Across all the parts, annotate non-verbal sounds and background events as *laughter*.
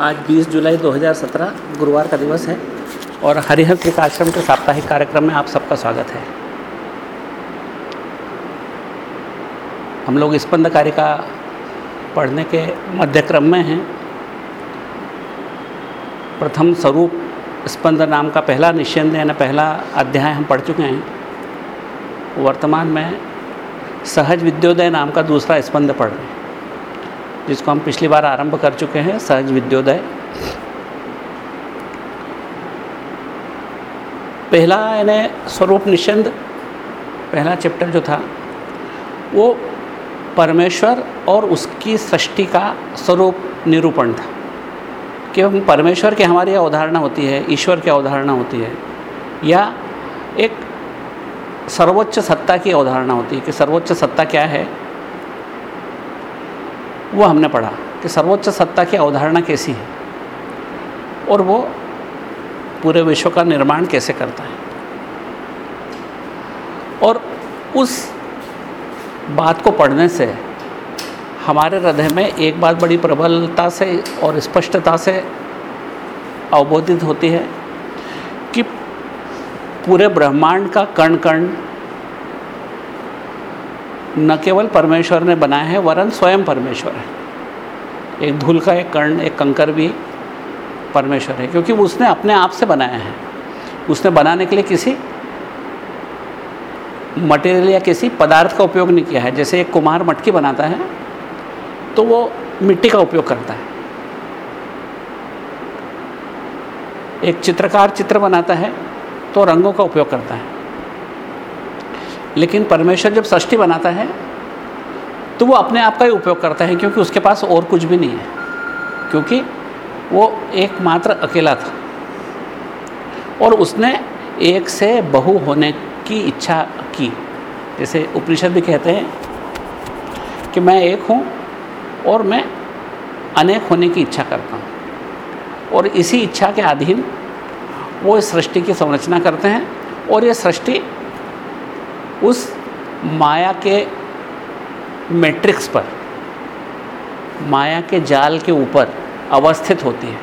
आज 20 जुलाई 2017 गुरुवार का दिवस है। और हरिहर के आश्रम के साप्ताहिक कार्यक्रम में आप सबका स्वागत है। हम लोग स्पंद कारिका पढ़ने के मध्यक्रम में हैं। प्रथम स्वरूप स्पंद नाम का पहला निश्चंद यानी पहला अध्याय हम पढ़ चुके हैं। वर्तमान में सहज विद्योदय नाम का दूसरा स्पंद पढ़ रहे हैं। जिसको हम पिछली बार आरंभ कर चुके हैं, सहज विद्योदय। पहला यानी स्वरूप निषंद पहला चैप्टर जो था, वो परमेश्वर और उसकी सृष्टि का स्वरूप निरूपण था। कि हम परमेश्वर की हमारी अवधारणा होती है, ईश्वर की अवधारणा होती है, या एक सर्वोच्च सत्ता की अवधारणा होती है कि सर्वोच्च सत्ता क्या है? वो हमने पढ़ा कि सर्वोच्च सत्ता की अवधारणा कैसी है और वो पूरे विश्व का निर्माण कैसे करता है। और उस बात को पढ़ने से हमारे हृदय में एक बात बड़ी प्रबलता से और स्पष्टता से अवबोधित होती है कि पूरे ब्रह्मांड का कण कण न केवल परमेश्वर ने बनाया है, वरन स्वयं परमेश्वर है। एक धूल का एक कर्ण, एक कंकर भी परमेश्वर है, क्योंकि उसने अपने आप से बनाया है। उसने बनाने के लिए किसी मटेरियल या किसी पदार्थ का उपयोग नहीं किया है। जैसे एक कुमार मटकी बनाता है तो वो मिट्टी का उपयोग करता है। एक चित्रकार चित्र बनाता है तो रंगों का उपयोग करता है। लेकिन परमेश्वर जब सृष्टि बनाता है तो वो अपने आप का ही उपयोग करता है, क्योंकि उसके पास और कुछ भी नहीं है। क्योंकि वो एकमात्र अकेला था। और उसने एक से बहु होने की इच्छा की। जैसे उपनिषद भी कहते हैं कि मैं एक हूँ और मैं अनेक होने की इच्छा करता हूँ। और इसी इच्छा के अधीन वो इस सृष्टि की संरचना करते हैं और ये सृष्टि उस माया के मैट्रिक्स पर, माया के जाल के ऊपर अवस्थित होती है।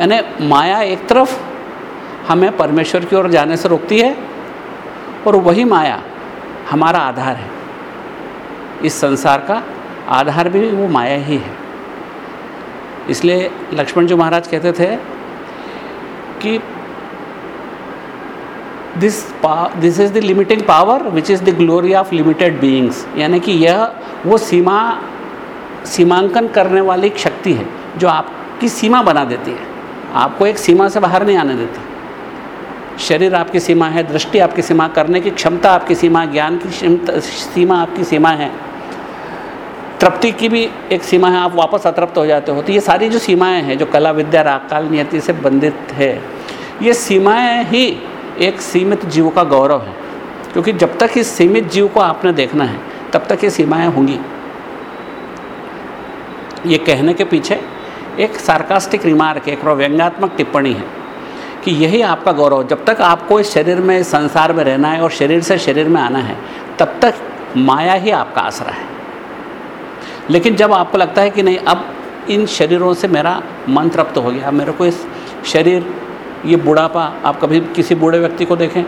यानी माया एक तरफ़ हमें परमेश्वर की ओर जाने से रोकती है और वही माया हमारा आधार है। इस संसार का आधार भी वो माया ही है। इसलिए लक्ष्मण जी महाराज कहते थे कि this this is the limiting power which is the glory of limited beings यानी कि यह वो सीमा, सीमांकन करने वाली एक शक्ति है, जो आपकी सीमा बना देती है। आपको एक सीमा से बाहर नहीं आने देती। शरीर आपकी सीमा है, दृष्टि आपकी सीमा, करने की क्षमता आपकी सीमा, ज्ञान की सीमा आपकी सीमा है। तृप्ति की भी एक सीमा है, आप वापस अतृप्त हो जाते हो। तो ये सारी जो सीमाएँ हैं, जो कला, विद्या राकाल नियति से बंधित है, ये सीमाएँ ही एक सीमित जीव का गौरव है। क्योंकि जब तक इस सीमित जीव को आपने देखना है, तब तक ये सीमाएँ होंगी। ये कहने के पीछे एक सार्कास्टिक रिमार्क एक व्यंग्यात्मक टिप्पणी है कि यही आपका गौरव। जब तक आपको इस शरीर में संसार में रहना है और शरीर से शरीर में आना है, तब तक माया ही आपका आसरा है। लेकिन जब आपको लगता है कि नहीं, अब इन शरीरों से मेरा मन तृप्त हो गया, मेरे को इस शरीर ये बुढ़ापा आप कभी किसी बूढ़े व्यक्ति को देखें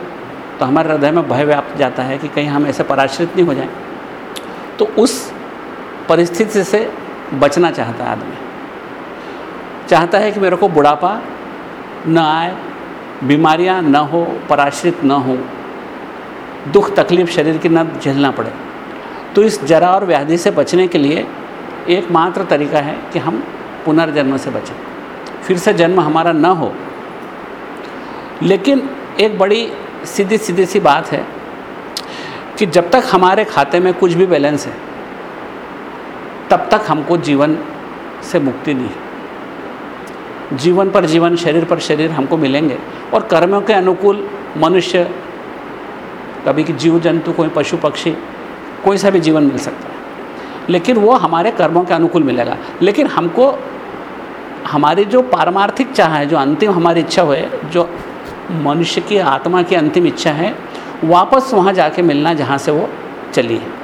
तो हमारे हृदय में भय व्याप्त जाता है कि कहीं हम ऐसे पराश्रित नहीं हो जाएँ। तो उस परिस्थिति से बचना चाहता है आदमी। चाहता है कि मेरे को बुढ़ापा न आए, बीमारियाँ न हो, पराश्रित न हो, दुख तकलीफ़ शरीर की न झेलना पड़े। तो इस जरा और व्याधि से बचने के लिए एकमात्र तरीका है कि हम पुनर्जन्म से बचें। फिर से जन्म हमारा न हो लेकिन एक बड़ी सीधी सीधी सी बात है कि जब तक हमारे खाते में कुछ भी बैलेंस है, तब तक हमको जीवन से मुक्ति नहीं है। जीवन पर जीवन, शरीर पर शरीर हमको मिलेंगे और कर्मों के अनुकूल मनुष्य, कभी कि जीव, जंतु, कोई पशु, पक्षी, कोई सा भी जीवन मिल सकता है। लेकिन वो हमारे कर्मों के अनुकूल मिलेगा। लेकिन हमको, हमारी जो पारमार्थिक चाह है, जो अंतिम हमारी इच्छा हुए जो मनुष्य की आत्मा की अंतिम इच्छा है, वापस वहाँ जाके मिलना जहाँ से वो चली है।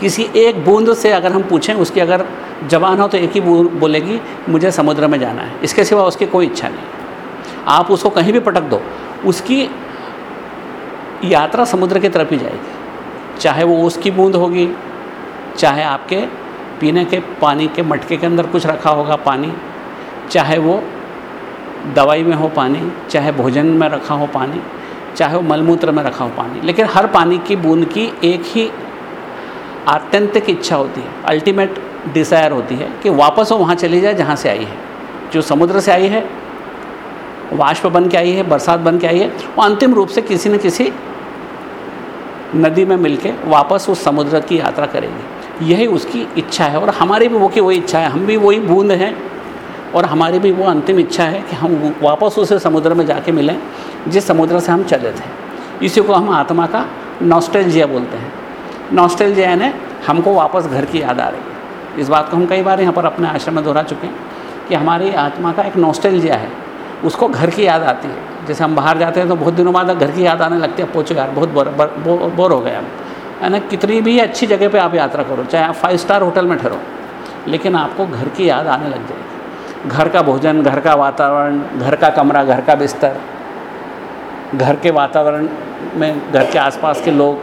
किसी एक बूंद से अगर हम पूछें, उसकी अगर जवान हो तो एक ही बोलेगी, मुझे समुद्र में जाना है। इसके सिवा उसकी कोई इच्छा नहीं। आप उसको कहीं भी पटक दो, उसकी यात्रा समुद्र की तरफ़ ही जाएगी। चाहे वो उसकी बूंद होगी, चाहे आपके पीने के पानी के मटके के अंदर कुछ रखा होगा पानी, चाहे वो दवाई में हो पानी, चाहे भोजन में रखा हो पानी, चाहे वो मलमूत्र में रखा हो पानी। लेकिन हर पानी की बूंद की एक ही आत्यंतिक इच्छा होती है अल्टीमेट डिज़ायर होती है कि वापस वो वहाँ चली जाए जहाँ से आई है। जो समुद्र से आई है, वाष्प बन के आई है, बरसात बन के आई है, वो अंतिम रूप से किसी न किसी नदी में मिलके वापस उस समुद्र की यात्रा करेगी। यही उसकी इच्छा है और हमारी भी वो की वही इच्छा है, हम भी वही बूंद हैं। और हमारी भी वो अंतिम इच्छा है कि हम वापस उसे समुद्र में जाके मिलें, जिस समुद्र से हम चले थे। इसी को हम आत्मा का नॉस्टेलजिया बोलते हैं। नॉस्टेलजिया यानी हमको वापस घर की याद आ रही है। इस बात को हम कई बार यहाँ पर अपने आश्रम में दोहरा चुके हैं कि हमारी आत्मा का एक नॉस्टेलजिया है। उसको घर की याद आती है। जैसे हम बाहर जाते हैं तो बहुत दिनों बाद घर की याद आने लगती है। पूछो यार, बहुत बोर बोर हो हम है ना कितनी भी अच्छी जगह पे आप यात्रा करो, चाहे आप फाइव स्टार होटल में ठहरो, लेकिन आपको घर की याद आने लग जाएगी। घर का भोजन, घर का वातावरण, घर का कमरा, घर का बिस्तर, घर के वातावरण में घर के आसपास के लोग,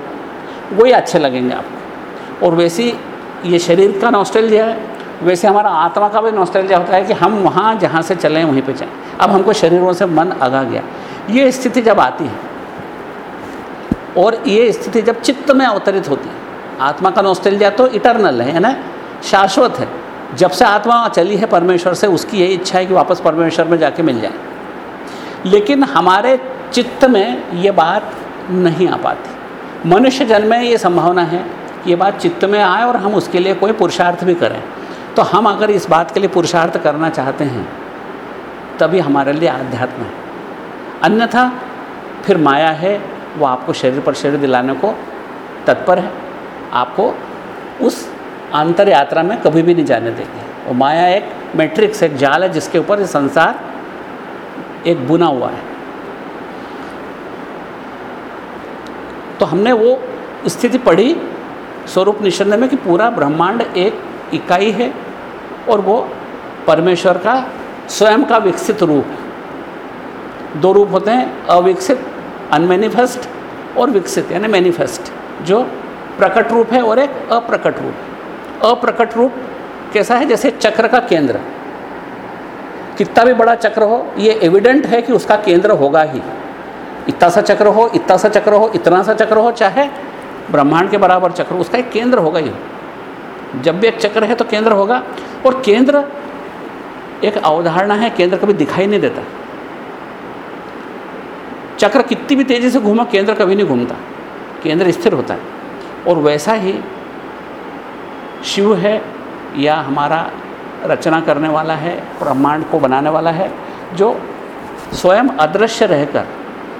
वही अच्छे लगेंगे आपको। और वैसी ये शरीर का नॉस्टैल्जिया है, वैसे हमारा आत्मा का भी नॉस्टैल्जिया होता है कि हम वहाँ जहाँ से चलें, वहीं पे जाएँ। अब हमको शरीरों से मन आगा गया। ये स्थिति जब आती है, और ये स्थिति जब चित्त में अवतरित होती है, आत्मा का नॉस्टैल्जिया तो इटरनल है ना? शाश्वत है। जब से आत्मा चली है परमेश्वर से, उसकी यही इच्छा है कि वापस परमेश्वर में जाके मिल जाए। लेकिन हमारे चित्त में ये बात नहीं आ पाती। मनुष्य जन्म में ये संभावना है ये बात चित्त में आए और हम उसके लिए कोई पुरुषार्थ भी करें। तो हम अगर इस बात के लिए पुरुषार्थ करना चाहते हैं, तभी हमारे लिए आध्यात्म है। अन्यथा फिर माया है, वो आपको शरीर पर शरीर दिलाने को तत्पर है। आपको उस अंतर यात्रा में कभी भी नहीं जाने देगी। वो माया एक मैट्रिक्स एक जाल है जिसके ऊपर संसार एक बुना हुआ है। तो हमने वो स्थिति पढ़ी स्वरूप निषंद में कि पूरा ब्रह्मांड एक इकाई है और वो परमेश्वर का स्वयं का विकसित रूप है। दो रूप होते हैं, अविकसित अनमेनिफेस्ट और विकसित, यानी मैनिफेस्ट जो प्रकट रूप है और एक अप्रकट रूप अप्रकट रूप कैसा है? जैसे चक्र का केंद्र। कितना भी बड़ा चक्र हो, ये एविडेंट है कि उसका केंद्र होगा ही। इतना सा चक्र हो, इतना सा चक्र हो, इतना सा चक्र हो, चाहे ब्रह्मांड के बराबर चक्र उसका एक केंद्र होगा ही। जब भी एक चक्र है तो केंद्र होगा। और केंद्र एक अवधारणा है, केंद्र कभी दिखाई नहीं देता। चक्र कितनी भी तेज़ी से घूमा, केंद्र कभी नहीं घूमता। केंद्र स्थिर होता है। और वैसा ही शिव है, या हमारा रचना करने वाला है, ब्रह्मांड को बनाने वाला है, जो स्वयं अदृश्य रहकर,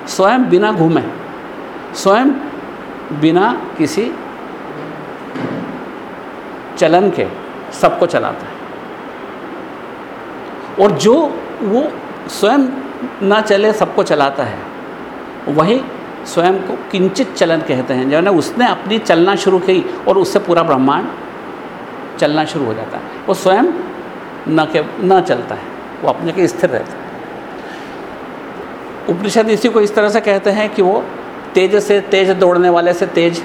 स्वयं बिना घूमे, स्वयं बिना किसी चलन के सबको चलाता है। और जो वो स्वयं ना चले, सबको चलाता है, वही स्वयं को किंचित चलन कहते हैं। जो उसने अपनी चलना शुरू की और उससे पूरा ब्रह्मांड चलना शुरू हो जाता है। वो स्वयं न के, न चलता है। वो अपने के स्थिर रहता है। उपनिषद इसी को इस तरह से कहते हैं कि वो तेज से तेज दौड़ने वाले से तेज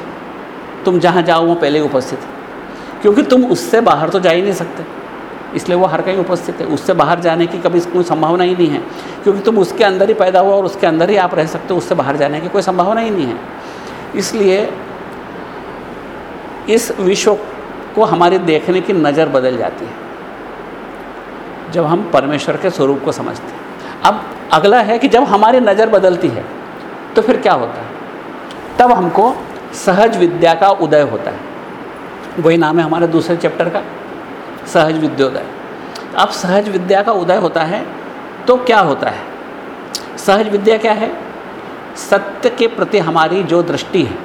तुम जहाँ जाओ, वो पहले ही उपस्थित है। क्योंकि तुम उससे बाहर तो जा ही नहीं सकते। इसलिए वो हर कहीं उपस्थित है। उससे बाहर जाने की कभी कोई संभावना ही नहीं है। क्योंकि तुम उसके अंदर ही पैदा हुआ और उसके अंदर ही आप रह सकते हो। उससे बाहर जाने की कोई संभावना ही नहीं है। इसलिए इस विश्व को हमारी देखने की नज़र बदल जाती है, जब हम परमेश्वर के स्वरूप को समझते हैं। अब अगला है कि जब हमारी नज़र बदलती है तो फिर क्या होता है? तब हमको सहज विद्या का उदय होता है। वही नाम है हमारे दूसरे चैप्टर का, सहज विद्योदय। अब सहज विद्या का उदय होता है तो क्या होता है? सहज विद्या क्या है? सत्य के प्रति हमारी जो दृष्टि है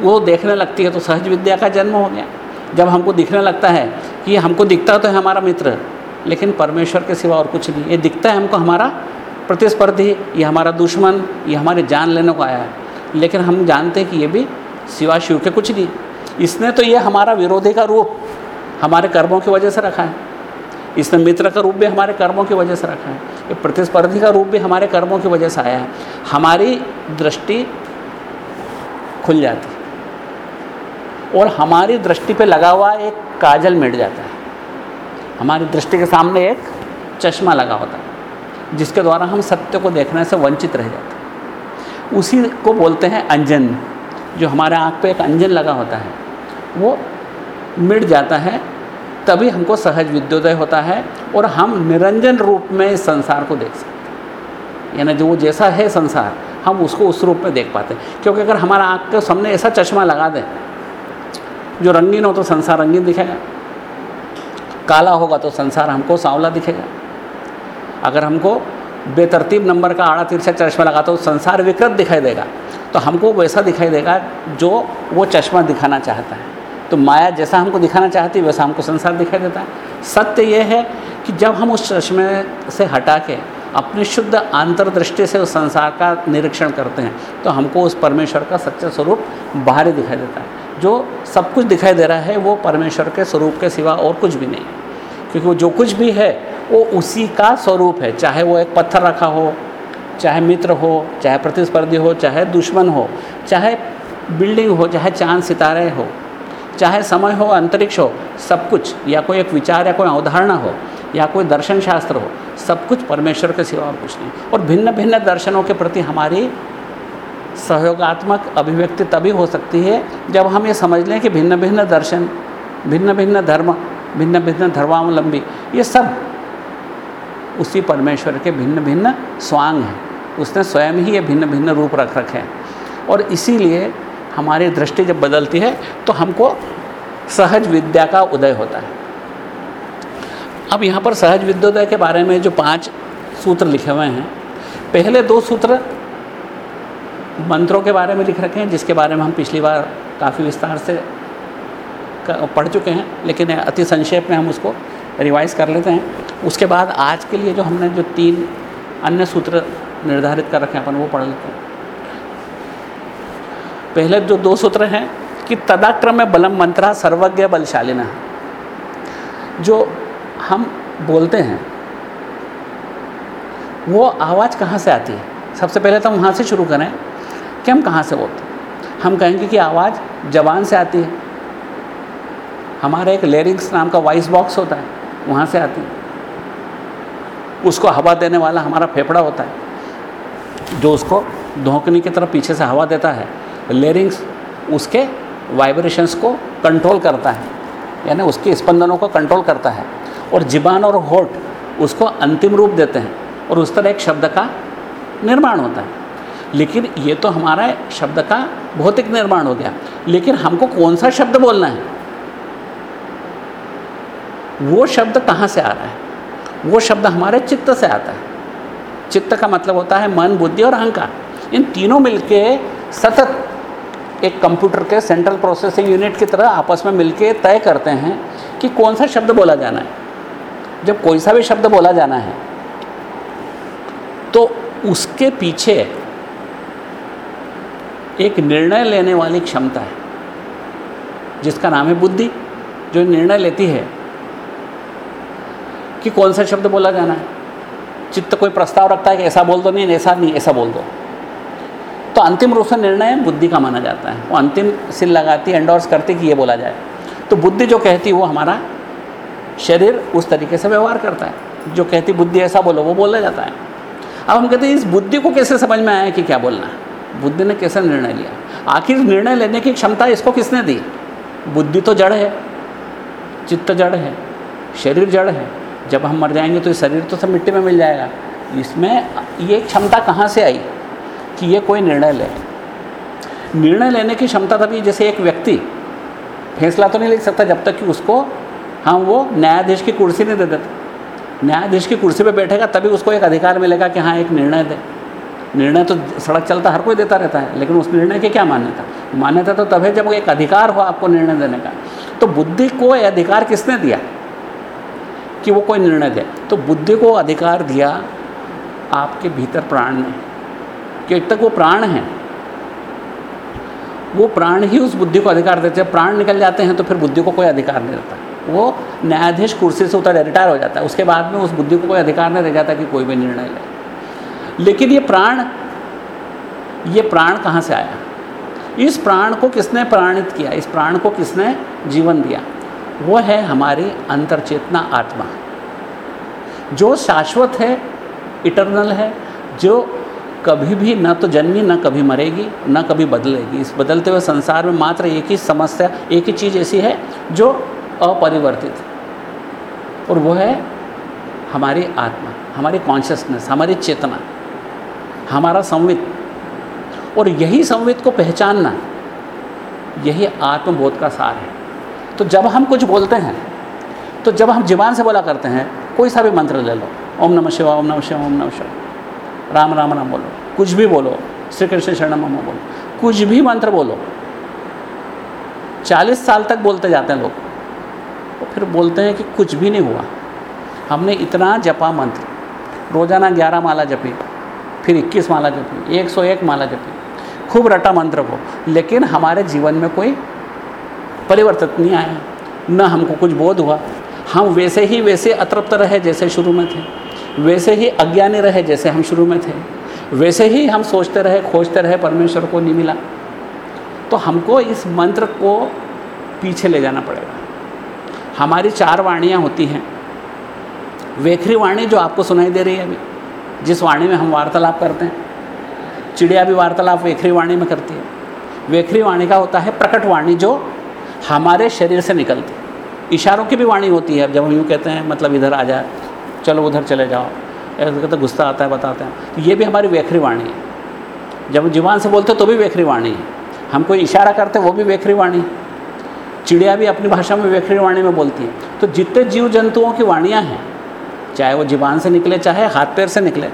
वो देखने लगती है तो सहज विद्या का जन्म हो गया। जब हमको दिखने लगता है कि हमको दिखता तो है हमारा मित्र, लेकिन परमेश्वर के सिवा और कुछ नहीं। ये दिखता है हमको हमारा प्रतिस्पर्धी, ये हमारा दुश्मन, ये हमारे जान लेने को आया है। लेकिन हम जानते हैं कि ये भी सिवा शिव के कुछ नहीं। इसने तो ये हमारा विरोधी का रूप हमारे कर्मों की वजह से रखा है। इसने मित्र का रूप भी हमारे कर्मों की वजह से रखा है। ये प्रतिस्पर्धी का रूप भी हमारे कर्मों की वजह से आया है। हमारी दृष्टि खुल जाती और हमारी दृष्टि पे लगा हुआ एक काजल मिट जाता है। हमारी दृष्टि के सामने एक चश्मा लगा होता है, जिसके द्वारा हम सत्य को देखने से वंचित रह जाते हैं। उसी को बोलते हैं अंजन। जो हमारे आँख पे एक अंजन लगा होता है, वो मिट जाता है, तभी हमको सहज विद्योदय होता है और हम निरंजन रूप में इस संसार को देख सकते हैं। यानी जो वो जैसा है संसार, हम उसको उस रूप में देख पाते हैं। क्योंकि अगर हमारा आँख के सामने ऐसा चश्मा लगा दें जो रंगीन हो तो संसार रंगीन दिखेगा। काला होगा तो संसार हमको सांवला दिखेगा। अगर हमको बेतरतीब नंबर का आड़ा तिरछा चश्मा लगा तो संसार विकृत दिखाई देगा। तो हमको वैसा दिखाई देगा जो वो चश्मा दिखाना चाहता है। तो माया जैसा हमको दिखाना चाहती है, वैसा हमको संसार दिखाई देता है। सत्य ये है कि जब हम उस चश्मे से हटा के अपनी शुद्ध अंतर्दृष्टि से उस संसार का निरीक्षण करते हैं तो हमको उस परमेश्वर का सच्चा स्वरूप बाहर दिखाई देता है। जो सब कुछ दिखाई दे रहा है, वो परमेश्वर के स्वरूप के सिवा और कुछ भी नहीं। क्योंकि वो जो कुछ भी है, वो उसी का स्वरूप है। चाहे वो एक पत्थर रखा हो, चाहे मित्र हो, चाहे प्रतिस्पर्धी हो, चाहे दुश्मन हो, चाहे बिल्डिंग हो, चाहे चाँद, सितारे हो, चाहे समय हो, अंतरिक्ष हो, सब कुछ, या कोई एक विचार, या कोई अवधारणा हो, या कोई दर्शन शास्त्र हो, सब कुछ परमेश्वर के सिवा और कुछ नहीं। और भिन्न भिन्न दर्शनों के प्रति हमारी सहयोगात्मक अभिव्यक्ति तभी हो सकती है जब हम ये समझ लें कि भिन्न भिन्न दर्शन, भिन्न भिन्न धर्म, भिन्न भिन्न धर्मावलंबी, ये सब उसी परमेश्वर के भिन्न भिन्न स्वांग हैं। उसने स्वयं ही ये भिन्न भिन्न रूप रख रखे हैं। और इसीलिए हमारी दृष्टि जब बदलती है तो हमको सहज विद्या का उदय होता है। अब यहाँ पर सहज विद्योदय के बारे में जो पाँच सूत्र लिखे हुए हैं, पहले दो सूत्र मंत्रों के बारे में लिख रखे हैं, जिसके बारे में हम पिछली बार काफ़ी विस्तार से पढ़ चुके हैं, लेकिन अति संक्षेप में हम उसको रिवाइज कर लेते हैं। उसके बाद आज के लिए जो हमने जो तीन अन्य सूत्र निर्धारित कर रखे हैं, अपन वो पढ़ लेते हैं। पहले जो दो सूत्र हैं कि तदाक्रम में बलम मंत्रा सर्वज्ञ बलशालिना। जो हम बोलते हैं, वो आवाज़ कहाँ से आती है? सबसे पहले तो हम वहाँ से शुरू करें। कि हम कहाँ से बोलते हैं? हम कहेंगे कि आवाज़ जबान से आती है। हमारे एक लेरिंग्स नाम का वॉइस बॉक्स होता है, वहाँ से आती है। उसको हवा देने वाला हमारा फेफड़ा होता है, जो उसको धोकनी की तरफ़ पीछे से हवा देता है। लेरिंग्स उसके वाइब्रेशंस को कंट्रोल करता है, यानी उसके स्पंदनों को कंट्रोल करता है। और जिबान और होठ उसको अंतिम रूप देते हैं, और उस तरह एक शब्द का निर्माण होता है। लेकिन ये तो हमारा शब्द का भौतिक निर्माण हो गया। लेकिन हमको कौन सा शब्द बोलना है? वो शब्द कहाँ से आ रहा है? वो शब्द हमारे चित्त से आता है। चित्त का मतलब होता है मन, बुद्धि और अहंकार। इन तीनों मिलके सतत एक कंप्यूटर के सेंट्रल प्रोसेसिंग यूनिट की तरह आपस में मिलके तय करते हैं कि कौन सा शब्द बोला जाना है। जब कोई सा भी शब्द बोला जाना है तो उसके पीछे एक निर्णय लेने वाली क्षमता है, जिसका नाम है बुद्धि। जो निर्णय लेती है कि कौन सा शब्द बोला जाना है। चित्त कोई प्रस्ताव रखता है कि ऐसा बोल दो, नहीं, ऐसा नहीं, ऐसा बोल दो। तो अंतिम रूप से निर्णय बुद्धि का माना जाता है। वो अंतिम सिल लगाती है एंडोर्स करती कि ये बोला जाए। तो बुद्धि जो कहती है वो हमारा शरीर उस तरीके से व्यवहार करता है। जो कहती, बुद्धि ऐसा बोलो, वो बोला जाता है। अब हम कहते हैं, इस बुद्धि को कैसे समझ में आया कि क्या बोलना है? बुद्धि ने कैसे निर्णय लिया? आखिर निर्णय लेने की क्षमता इसको किसने दी? बुद्धि तो जड़ है, चित्त जड़ है, शरीर जड़ है। जब हम मर जाएँगे तो ये शरीर तो सब मिट्टी में मिल जाएगा। इसमें ये क्षमता कहाँ से आई कि ये कोई निर्णय ले? निर्णय लेने की क्षमता तभी, जैसे एक व्यक्ति फैसला तो नहीं ले सकता जब तक कि उसको हम वो न्यायाधीश की कुर्सी नहीं दे देते। न्यायाधीश की कुर्सी पे बैठेगा, तभी उसको एक अधिकार मिलेगा कि हाँ एक निर्णय दे। निर्णय तो सड़क चलता हर कोई देता रहता है, लेकिन उस निर्णय की क्या मान्यता? मान्यता तो तभी जब एक अधिकार हो आपको निर्णय देने का। तो बुद्धि को अधिकार किसने दिया? कि वो कोई निर्णय दे। तो बुद्धि को अधिकार दिया आपके भीतर प्राण ने। कि तक वो प्राण है। वो प्राण ही उस बुद्धि को अधिकार देते हैं। प्राण निकल जाते हैं तो फिर बुद्धि को कोई अधिकार नहीं रहता वो न्यायाधीश कुर्सी से उतर, रिटायर हो जाता है। उसके बाद में उस बुद्धि को कोई अधिकार नहीं रह जाता कि कोई भी निर्णय ले। लेकिन ये प्राण ये प्राण कहाँ से आया? इस प्राण को किसने प्राणित किया? इस प्राण को किसने जीवन दिया? वो है हमारी अंतर चेतना आत्मा। जो शाश्वत है, इटरनल है, जो कभी भी न तो जन्मी, न कभी मरेगी, न कभी बदलेगी। इस बदलते हुए संसार में मात्र एक ही समस्या, एक ही चीज़ ऐसी है जो अपरिवर्तित और वो है हमारी आत्मा, हमारी कॉन्शियसनेस हमारी चेतना। हमारा संवित। और यही संवित को पहचानना, यही आत्मबोध का सार है। तो जब हम कुछ बोलते हैं तो जब हम जीवान से बोला करते हैं, कोई सा भी मंत्र ले लो, ओम नमः शिवा ओम नमः शिवा ओम नमः शिवा राम राम राम बोलो, कुछ भी बोलो श्री कृष्ण शरण मम बोलो, कुछ भी मंत्र बोलो, चालीस साल तक बोलते जाते हैं लोग, और फिर बोलते हैं कि कुछ भी नहीं हुआ। हमने इतना जपा मंत्र, रोज़ाना ग्यारह माला जपी। फिर इक्कीस माला जपी, एक सौ एक माला जपी। खूब रटा मंत्र को लेकिन हमारे जीवन में कोई परिवर्तन नहीं आया। न हमको कुछ बोध हुआ। हम वैसे ही वैसे अतृप्त रहे जैसे शुरू में थे। वैसे ही अज्ञानी रहे जैसे हम शुरू में थे। वैसे ही हम सोचते रहे, खोजते रहे, परमेश्वर को नहीं मिला। तो हमको इस मंत्र को पीछे ले जाना पड़ेगा। हमारी चार वाणियाँ होती हैं। वेखरी वाणी जो आपको सुनाई दे रही है अभी। जिस वाणी में हम वार्तालाप करते हैं। चिड़िया भी वार्तालाप वेखरी वाणी में करती है। वेखरी वाणी का होता है प्रकट वाणी जो हमारे शरीर से निकलती है। इशारों की भी वाणी होती है। जब हम यूँ कहते हैं मतलब इधर आ जाए चलो उधर चले जाओ। ऐसे कहते गुस्सा आता है, बताते हैं। तो ये भी हमारी वेखरी वाणी है। जब जीवान से बोलते तो भी वेखरी वाणी है। हम कोई इशारा करते वो भी वेखरी वाणी है। चिड़िया भी अपनी भाषा में वेखरी वाणी में बोलती है। तो जितने जीव जंतुओं की वाणियाँ हैं चाहे वो जीवान से निकले, चाहे हाथ पैर से निकले,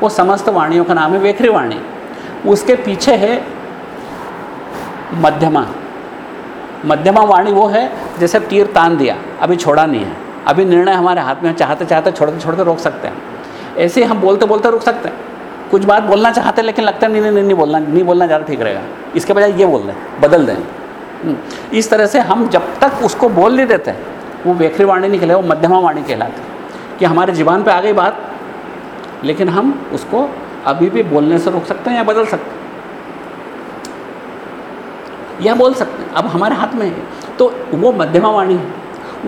वो समस्त वाणियों का नाम है वेखरी वाणी। उसके पीछे है मध्यमा। मध्यमा वाणी वो है जैसे तीर तान दिया, अभी छोड़ा नहीं है। अभी निर्णय हमारे हाथ में चाहते चाहते छोड़ते छोड़ते रोक सकते हैं। ऐसे हम बोलते बोलते रुक सकते हैं। कुछ बात बोलना चाहते हैं, लेकिन लगता है नहीं नहीं नहीं बोलना नहीं बोलना ज़्यादा ठीक रहेगा। इसके बजाय ये बोल दें, बदल दें। हम्म। इस तरह से हम जब तक उसको बोल नहीं देते, वो वेखरी वाणी निकले वो मध्यमा वाणी कहलाते कि हमारे जीवन पे आ गई बात, लेकिन हम उसको अभी भी बोलने से रोक सकते हैं या बदल सकते हैं। या बोल सकते हैं। अब हमारे हाथ में है। तो वो मध्यमा वाणी है।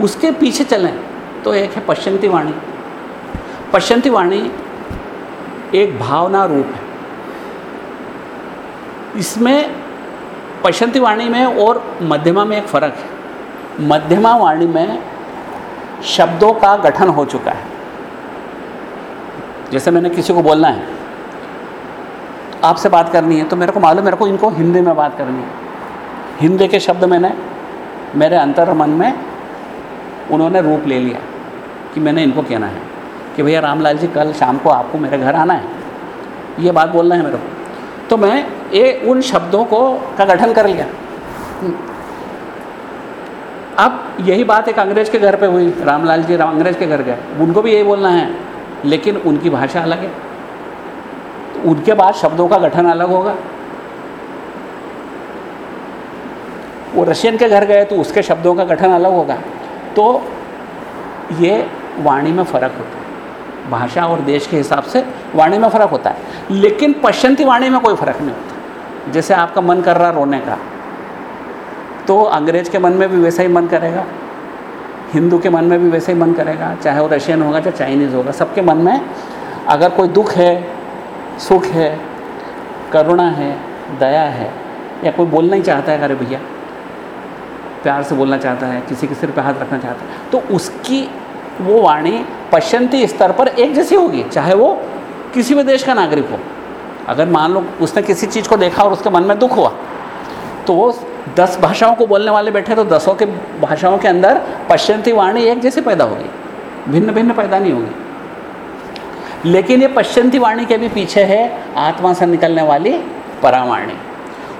उसके पीछे चलें तो एक है पश्चंती वाणी। पश्चंती वाणी एक भावना रूप है। इसमें पश्चंती वाणी में और मध्यमा में एक फ़र्क है। मध्यमा वाणी में शब्दों का गठन हो चुका है। जैसे मैंने किसी को बोलना है, आपसे बात करनी है तो मेरे को मालूम मेरे को इनको हिंदी में बात करनी है। हिंदी के शब्द मैंने, मेरे अंतर मन में उन्होंने रूप ले लिया कि मैंने इनको कहना है कि भैया रामलाल जी, कल शाम को आपको मेरे घर आना है। ये बात बोलना है मेरे को। तो मैं ये उन शब्दों को का गठन कर लिया। अब यही बात एक अंग्रेज़ के घर पे हुई, रामलाल जी राम अंग्रेज़ के घर गए। उनको भी यही बोलना है, लेकिन उनकी भाषा अलग है। तो उनके बाद शब्दों का गठन अलग होगा। वो रशियन के घर गए तो उसके शब्दों का गठन अलग होगा। तो ये वाणी में फ़र्क होता है। भाषा और देश के हिसाब से वाणी में फ़र्क होता है। लेकिन पश्चंती वाणी में कोई फ़र्क नहीं होता। जैसे आपका मन कर रहा रोने का। तो अंग्रेज़ के मन में भी वैसा ही मन करेगा। हिंदू के मन में भी वैसे ही मन करेगा, चाहे वो रशियन होगा, चाहे चाइनीज़ होगा, सबके मन में अगर कोई दुख है, सुख है, करुणा है, दया है, या कोई बोलना ही चाहता है, अरे भैया, प्यार से बोलना चाहता है, किसी के सिर पर हाथ रखना चाहता है तो उसकी वो वाणी पश्चंती स्तर पर एक जैसी होगी, चाहे वो किसी भी देश का नागरिक हो। अगर मान लो उसने किसी चीज़ को देखा और उसके मन में दुख हुआ तो वो दस भाषाओं को बोलने वाले बैठे तो दसों के भाषाओं के अंदर पश्चंती वाणी एक जैसी पैदा होगी। भिन्न भिन्न पैदा नहीं होगी। लेकिन ये पश्चंती वाणी के भी पीछे है आत्मा से निकलने वाली परावाणी।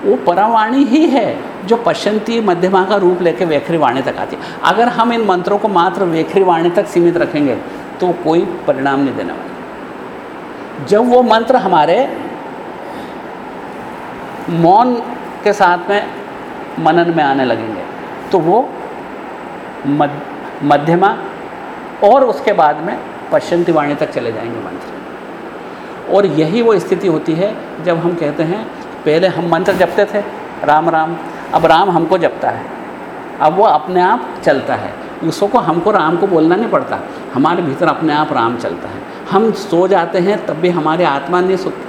वो परावाणी ही है जो पश्चंती मध्यमा का रूप लेके वेखरी वाणी तक आती है। अगर हम इन मंत्रों को मात्र वेखरी वाणी तक सीमित रखेंगे तो कोई परिणाम नहीं देने वाले। जब वो मंत्र हमारे मौन के साथ में मनन में आने लगेंगे। तो वो मध, मध्यमा और उसके बाद में पश्चंती वाणी तक चले जाएँगे मंत्र। और यही वो स्थिति होती है जब हम कहते हैं पहले हम मंत्र जपते थे राम राम अब राम हमको जपता है। अब वो अपने आप चलता है। उसको हमको राम को बोलना नहीं पड़ता। हमारे भीतर अपने आप राम चलता है। हम सो जाते हैं तब भी हमारी आत्मा नहीं सोती।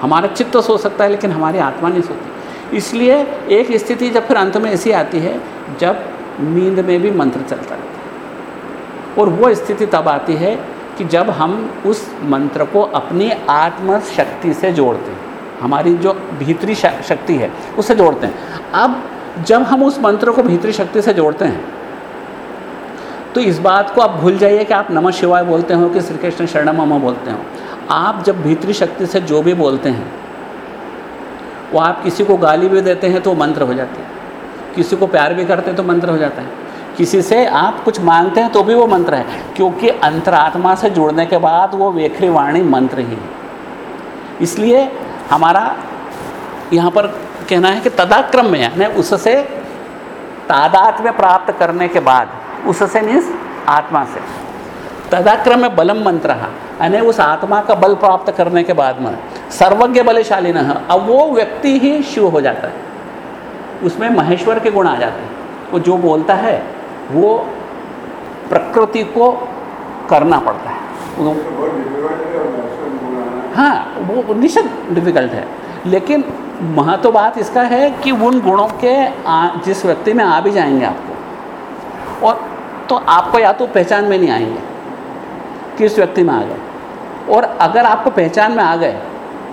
हमारा चित्त सो सकता है लेकिन हमारी आत्मा नहीं सोती। इसलिए एक स्थिति जब फिर अंत में ऐसी आती है, जब नींद में भी मंत्र चलता रहता है। और वो स्थिति तब आती है कि जब हम उस मंत्र को अपनी आत्म शक्ति से जोड़ते हैं, हमारी जो भीतरी शक्ति है उससे जोड़ते हैं। अब जब हम उस मंत्र को भीतरी शक्ति से जोड़ते हैं तो इस बात को आप भूल जाइए कि आप नमः शिवाय बोलते हो कि श्री कृष्ण शरणम बोलते हो। आप जब भीतरी शक्ति से जो भी बोलते हैं वो आप किसी को गाली भी देते हैं तो मंत्र हो जाती है। किसी को प्यार भी करते हैं तो मंत्र हो जाता है। किसी से आप कुछ मांगते हैं तो भी वो मंत्र है, क्योंकि अंतरात्मा से जुड़ने के बाद वो वेखरी वाणी मंत्र ही है। इसलिए हमारा यहाँ पर कहना है कि तदाक्रम में, यानी उससे तादात में प्राप्त करने के बाद, उससे मीन्स आत्मा से। तदाक्रम में बलम मंत्र यानी उस आत्मा का बल प्राप्त करने के बाद में सर्वज्ञ बलशाली न अब वो व्यक्ति ही शिव हो जाता है। उसमें महेश्वर के गुण आ जाते हैं। वो जो बोलता है वो प्रकृति को करना पड़ता है। हाँ वो निश्चित डिफ़िकल्ट है। लेकिन महत्व बात इसका है कि उन गुणों के आ, जिस व्यक्ति में आ भी जाएँगे आपको। और तो आपको या तो पहचान में नहीं आएँगे। किस व्यक्ति में आ गए। और अगर आपको पहचान में आ गए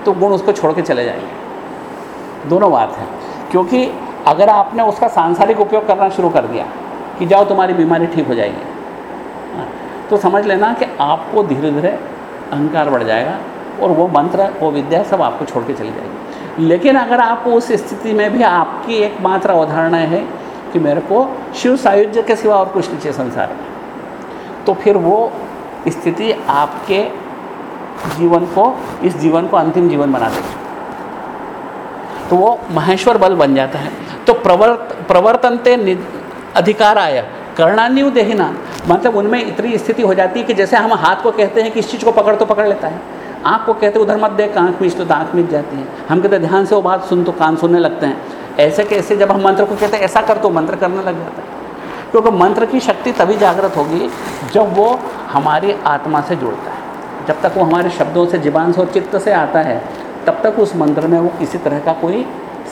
तो गुण उसको छोड़ के चले जाएँगे। दोनों बात है। क्योंकि अगर आपने उसका सांसारिक उपयोग करना शुरू कर दिया कि जाओ तुम्हारी बीमारी ठीक हो जाएगी हाँ, तो समझ लेना कि आपको धीरे धीरे अहंकार बढ़ जाएगा और वो मंत्र वो विद्या सब आपको छोड़ के चली जाएगी। लेकिन अगर आप उस स्थिति में भी आपकी एकमात्र अवधारणा है कि मेरे को शिव सायुज्य के सिवा और कुछ चाहिए संसार में तो फिर वो स्थिति आपके जीवन को, इस जीवन को अंतिम जीवन बना देगी। तो वो महेश्वर बल बन जाता है। तो प्रवर्त, प्रवर्तनते अधिकार आया करणान्यू देहिना मतलब उनमें इतनी स्थिति हो जाती है कि जैसे हम हाथ को कहते हैं कि इस चीज़ को पकड़ तो पकड़ लेता है। आँख को कहते उधर मत देख, आँख मीच तो आँख मीच जाती है। हम कहते ध्यान से वो बात सुन तो कान सुनने लगते हैं। ऐसे कैसे जब हम मंत्र को कहते हैं, ऐसा कर तो मंत्र करने लग जाता है। क्योंकि मंत्र की शक्ति तभी जागृत होगी जब वो हमारी आत्मा से जुड़ता है। जब तक वो हमारे शब्दों से जीवान से और चित्त से आता है, तब तक उस मंत्र में वो किसी तरह का कोई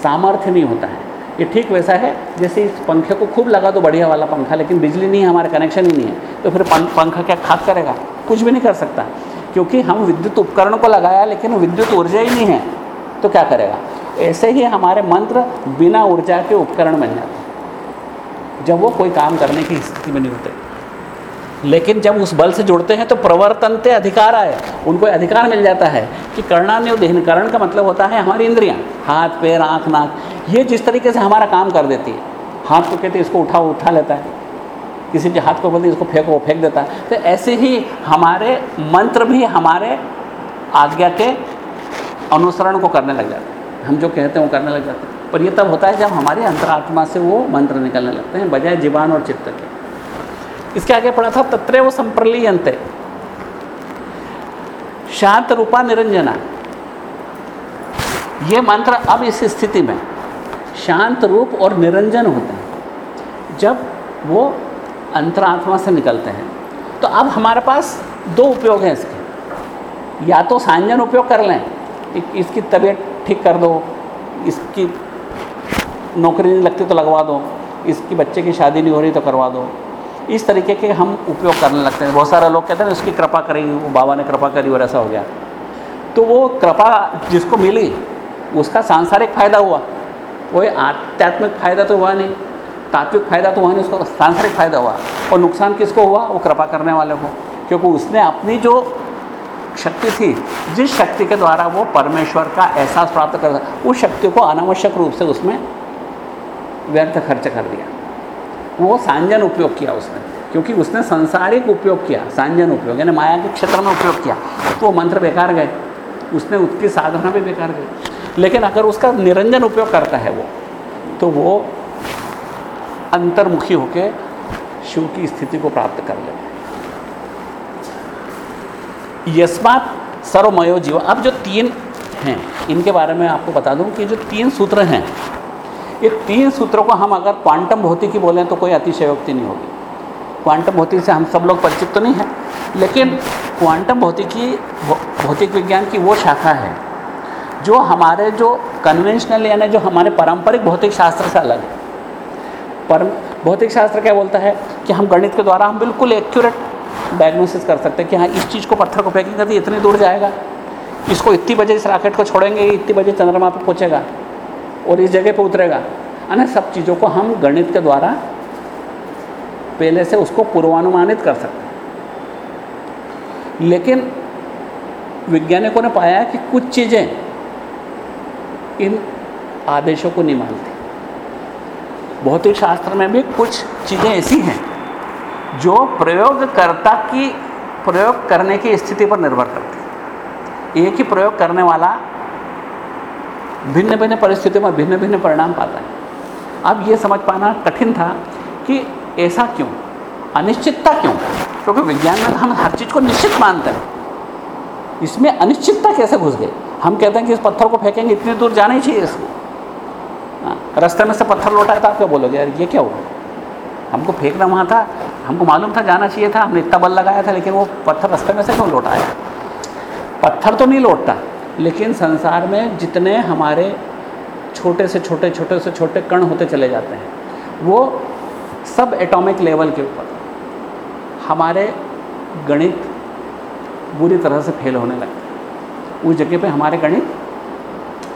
सामर्थ्य नहीं होता है। ये ठीक वैसा है, जैसे इस पंखे को खूब लगा दो बढ़िया वाला पंखा, लेकिन बिजली नहीं है, हमारे कनेक्शन ही नहीं है। तो फिर पंखा क्या खाक करेगा? कुछ भी नहीं कर सकता, क्योंकि हम विद्युत उपकरण को लगाया, लेकिन विद्युत ऊर्जा ही नहीं है। तो क्या करेगा? ऐसे ही हमारे मंत्र बिना ऊर्जा के उपकरण बन जाते जब वो कोई काम करने की स्थिति में नहीं होते लेकिन जब उस बल से जुड़ते हैं तो प्रवर्तनते अधिकार आए। उनको अधिकार मिल जाता है कि करणान्योदहीन करण का मतलब होता है हमारी इंद्रियाँ, हाथ, पैर, आँख, नाक, ये जिस तरीके से हमारा काम कर देती है। हाथ को कहते इसको उठाओ उठा लेता है। किसी के हाथ को बोलते इसको फेंको फेंक देता है। तो ऐसे ही हमारे मंत्र भी हमारे आज्ञा के अनुसरण को करने लग जाते हैं। हम जो कहते हैं, वो करने लग जाते हैं। पर ये तब होता है जब हमारे अंतरात्मा से वो मंत्र निकलने लगते हैं, बजाय जीवान और चित्त के। इसके आगे पढ़ा था तत्रे वो संप्रली संप्रलीयंत शांत रूपा निरंजना। ये मंत्र अब इस स्थिति में शांत रूप और निरंजन होते हैं। जब वो अंतरात्मा से निकलते हैं तो अब हमारे पास दो उपयोग हैं इसके। या तो सांजन उपयोग कर लें इसकी तबीयत ठीक कर दो, इसकी नौकरी नहीं लगती तो लगवा दो, इसकी बच्चे की शादी नहीं हो रही तो करवा दो। इस तरीके के हम उपयोग करने लगते हैं। बहुत सारे लोग कहते हैं उसकी कृपा करी, वो बाबा ने कृपा करी और ऐसा हो गया। तो वो कृपा जिसको मिली, उसका सांसारिक फ़ायदा हुआ। वो आध्यात्मिक फ़ायदा तो हुआ नहीं, तात्विक फ़ायदा तो हुआ नहीं, उसको सांसारिक फ़ायदा हुआ। और नुकसान किसको हुआ? वो कृपा करने वाले को। क्योंकि उसने अपनी जो शक्ति थी, जिस शक्ति के द्वारा वो परमेश्वर का एहसास प्राप्त कर उस शक्ति को अनावश्यक रूप से उसमें व्यर्थ खर्च कर दिया। वो सांजन उपयोग किया उसने, क्योंकि उसने संसारिक उपयोग किया सांजन उपयोग, यानी माया के क्षेत्र में उपयोग किया। तो वो मंत्र बेकार गए, उसने उसकी साधना भी बेकार गई। लेकिन अगर उसका निरंजन उपयोग करता है वो तो वो अंतर्मुखी होकर शिव की स्थिति को प्राप्त कर हैं यस्मात सर्वमयो जीव। अब जो तीन हैं, इनके बारे में आपको बता दूँ कि जो तीन सूत्र हैं ये तीन सूत्रों को हम अगर क्वांटम भौतिकी बोलें तो कोई अतिशयोक्ति नहीं होगी। क्वांटम भौतिकी से हम सब लोग परिचित तो नहीं हैं, लेकिन क्वांटम भौतिकी, भौतिक विज्ञान की वो शाखा है, जो हमारे जो कन्वेंशनल यानी जो हमारे पारंपरिक भौतिक शास्त्र से अलग है। पर भौतिक शास्त्र क्या बोलता है कि हम गणित के द्वारा हम बिल्कुल एक्यूरेट डायग्नोसिस कर सकते हैं कि हाँ इस चीज़ को पत्थर को फेंकेंगे तो इतनी दूर जाएगा, इसको इतनी बजे इस रॉकेट को छोड़ेंगे इतनी बजे चंद्रमा पर पहुँचेगा। और इस जगह पर उतरेगा। है ना सब चीज़ों को हम गणित के द्वारा पहले से उसको पूर्वानुमानित कर सकते हैं। लेकिन वैज्ञानिकों ने पाया कि कुछ चीज़ें इन आदेशों को नहीं मानती। भौतिक शास्त्र में भी कुछ चीज़ें ऐसी हैं जो प्रयोगकर्ता की, प्रयोग करने की स्थिति पर निर्भर करती है। एक ही प्रयोग करने वाला भिन्न भिन्न परिस्थितियों में भिन्न भिन्न परिणाम पाता है। अब ये समझ पाना कठिन था कि ऐसा क्यों? अनिश्चितता क्यों? क्योंकि विज्ञान में तो हम हर चीज़ को निश्चित मानते हैं। इसमें अनिश्चितता कैसे घुस गई? हम कहते हैं कि इस पत्थर को फेंकेंगे इतनी दूर जाना ही चाहिए इसको। हाँ, रास्ते में से पत्थर लौटाया तो आप क्या बोलोगे? यार ये क्या हुआ? हमको फेंकना वहाँ था हमको मालूम था जाना चाहिए था हमने इतना बल लगाया था लेकिन वो पत्थर रास्ते में से क्यों लौटाया पत्थर तो नहीं लौटता। लेकिन संसार में जितने हमारे छोटे से छोटे छोटे से छोटे कण होते चले जाते हैं, वो सब एटॉमिक लेवल के ऊपर। हमारे गणित बुरी तरह से फेल होने लगते उस जगह पे हमारे गणित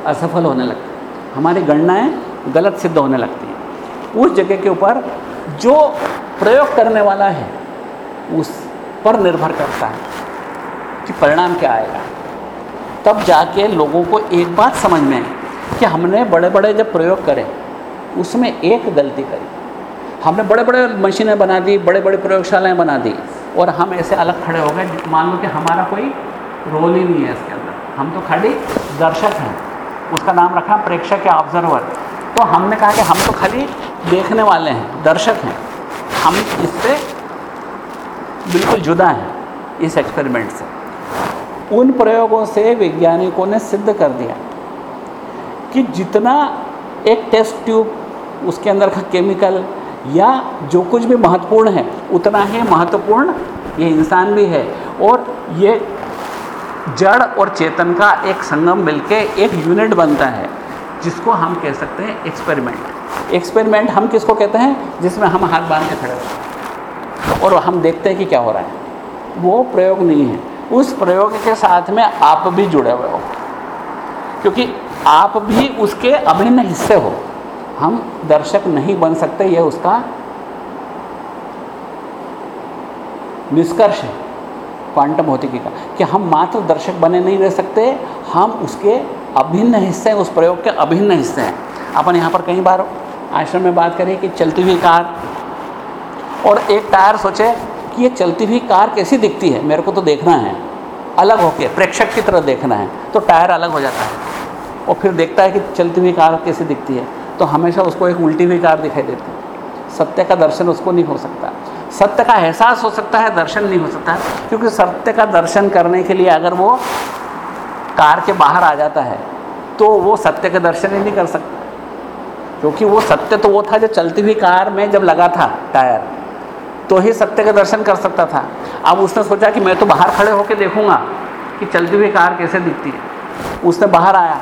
असफल होने लगते हमारी गणनाएँ गलत सिद्ध होने लगती हैं। उस जगह के ऊपर जो प्रयोग करने वाला है, उस पर निर्भर करता है कि परिणाम क्या आएगा। तब जाके लोगों को एक बात समझ में आई कि हमने बड़े बड़े जब प्रयोग करे, उसमें एक गलती करी। हमने बड़े बड़े मशीनें बना दी बड़े बड़े प्रयोगशालाएँ बना दी और हम ऐसे अलग खड़े हो गए। मान लो कि हमारा कोई रोल ही नहीं है इसके अंदर। हम तो खाली दर्शक हैं। उसका नाम रखा प्रेक्षक या ऑब्जर्वर तो हमने कहा कि हम तो खाली देखने वाले हैं, दर्शक हैं। हम इससे बिल्कुल जुदा हैं, इस एक्सपेरिमेंट से। उन प्रयोगों से वैज्ञानिकों ने सिद्ध कर दिया कि जितना एक टेस्ट ट्यूब उसके अंदर का केमिकल या जो कुछ भी महत्वपूर्ण है, उतना ही महत्वपूर्ण ये इंसान भी है। और ये जड़ और चेतन का एक संगम मिलके एक यूनिट बनता है, जिसको हम कह सकते हैं एक्सपेरिमेंट एक्सपेरिमेंट हम किसको कहते हैं? जिसमें हम हाथ बाँध के खड़े होते हैं। और हम देखते हैं कि क्या हो रहा है। वो प्रयोग नहीं है। उस प्रयोग के साथ में आप भी जुड़े हुए हो। क्योंकि आप भी उसके अभिन्न हिस्से हो। हम दर्शक नहीं बन सकते यह उसका निष्कर्ष है क्वांटम भौतिकी का, कि हम मात्र दर्शक बने नहीं रह सकते, हम उसके अभिन्न हिस्से, उस प्रयोग के अभिन्न हिस्से हैं। अपन यहाँ पर कई बार आश्रम में बात करें कि चलती हुई कार, और एक टायर सोचे कि ये चलती हुई कार कैसी दिखती है? मेरे को तो देखना है। अलग होके, प्रेक्षक की तरह देखना है। तो टायर अलग हो जाता है। और फिर देखता है कि चलती हुई कार कैसी दिखती है। तो हमेशा उसको एक उल्टी हुई कार दिखाई देती है। सत्य का दर्शन उसको नहीं हो सकता। सत्य का एहसास हो सकता है, दर्शन नहीं हो सकता क्योंकि सत्य का दर्शन करने के लिए अगर वो कार के बाहर आ जाता है तो वो सत्य का दर्शन ही नहीं कर सकता। क्योंकि वो सत्य तो वो था जो चलती हुई कार में जब लगा था टायर। तो ही सत्य का दर्शन कर सकता था। अब उसने सोचा कि मैं तो बाहर खड़े होकर देखूँगा कि चलती हुई कार कैसे दिखती है। उसने बाहर आया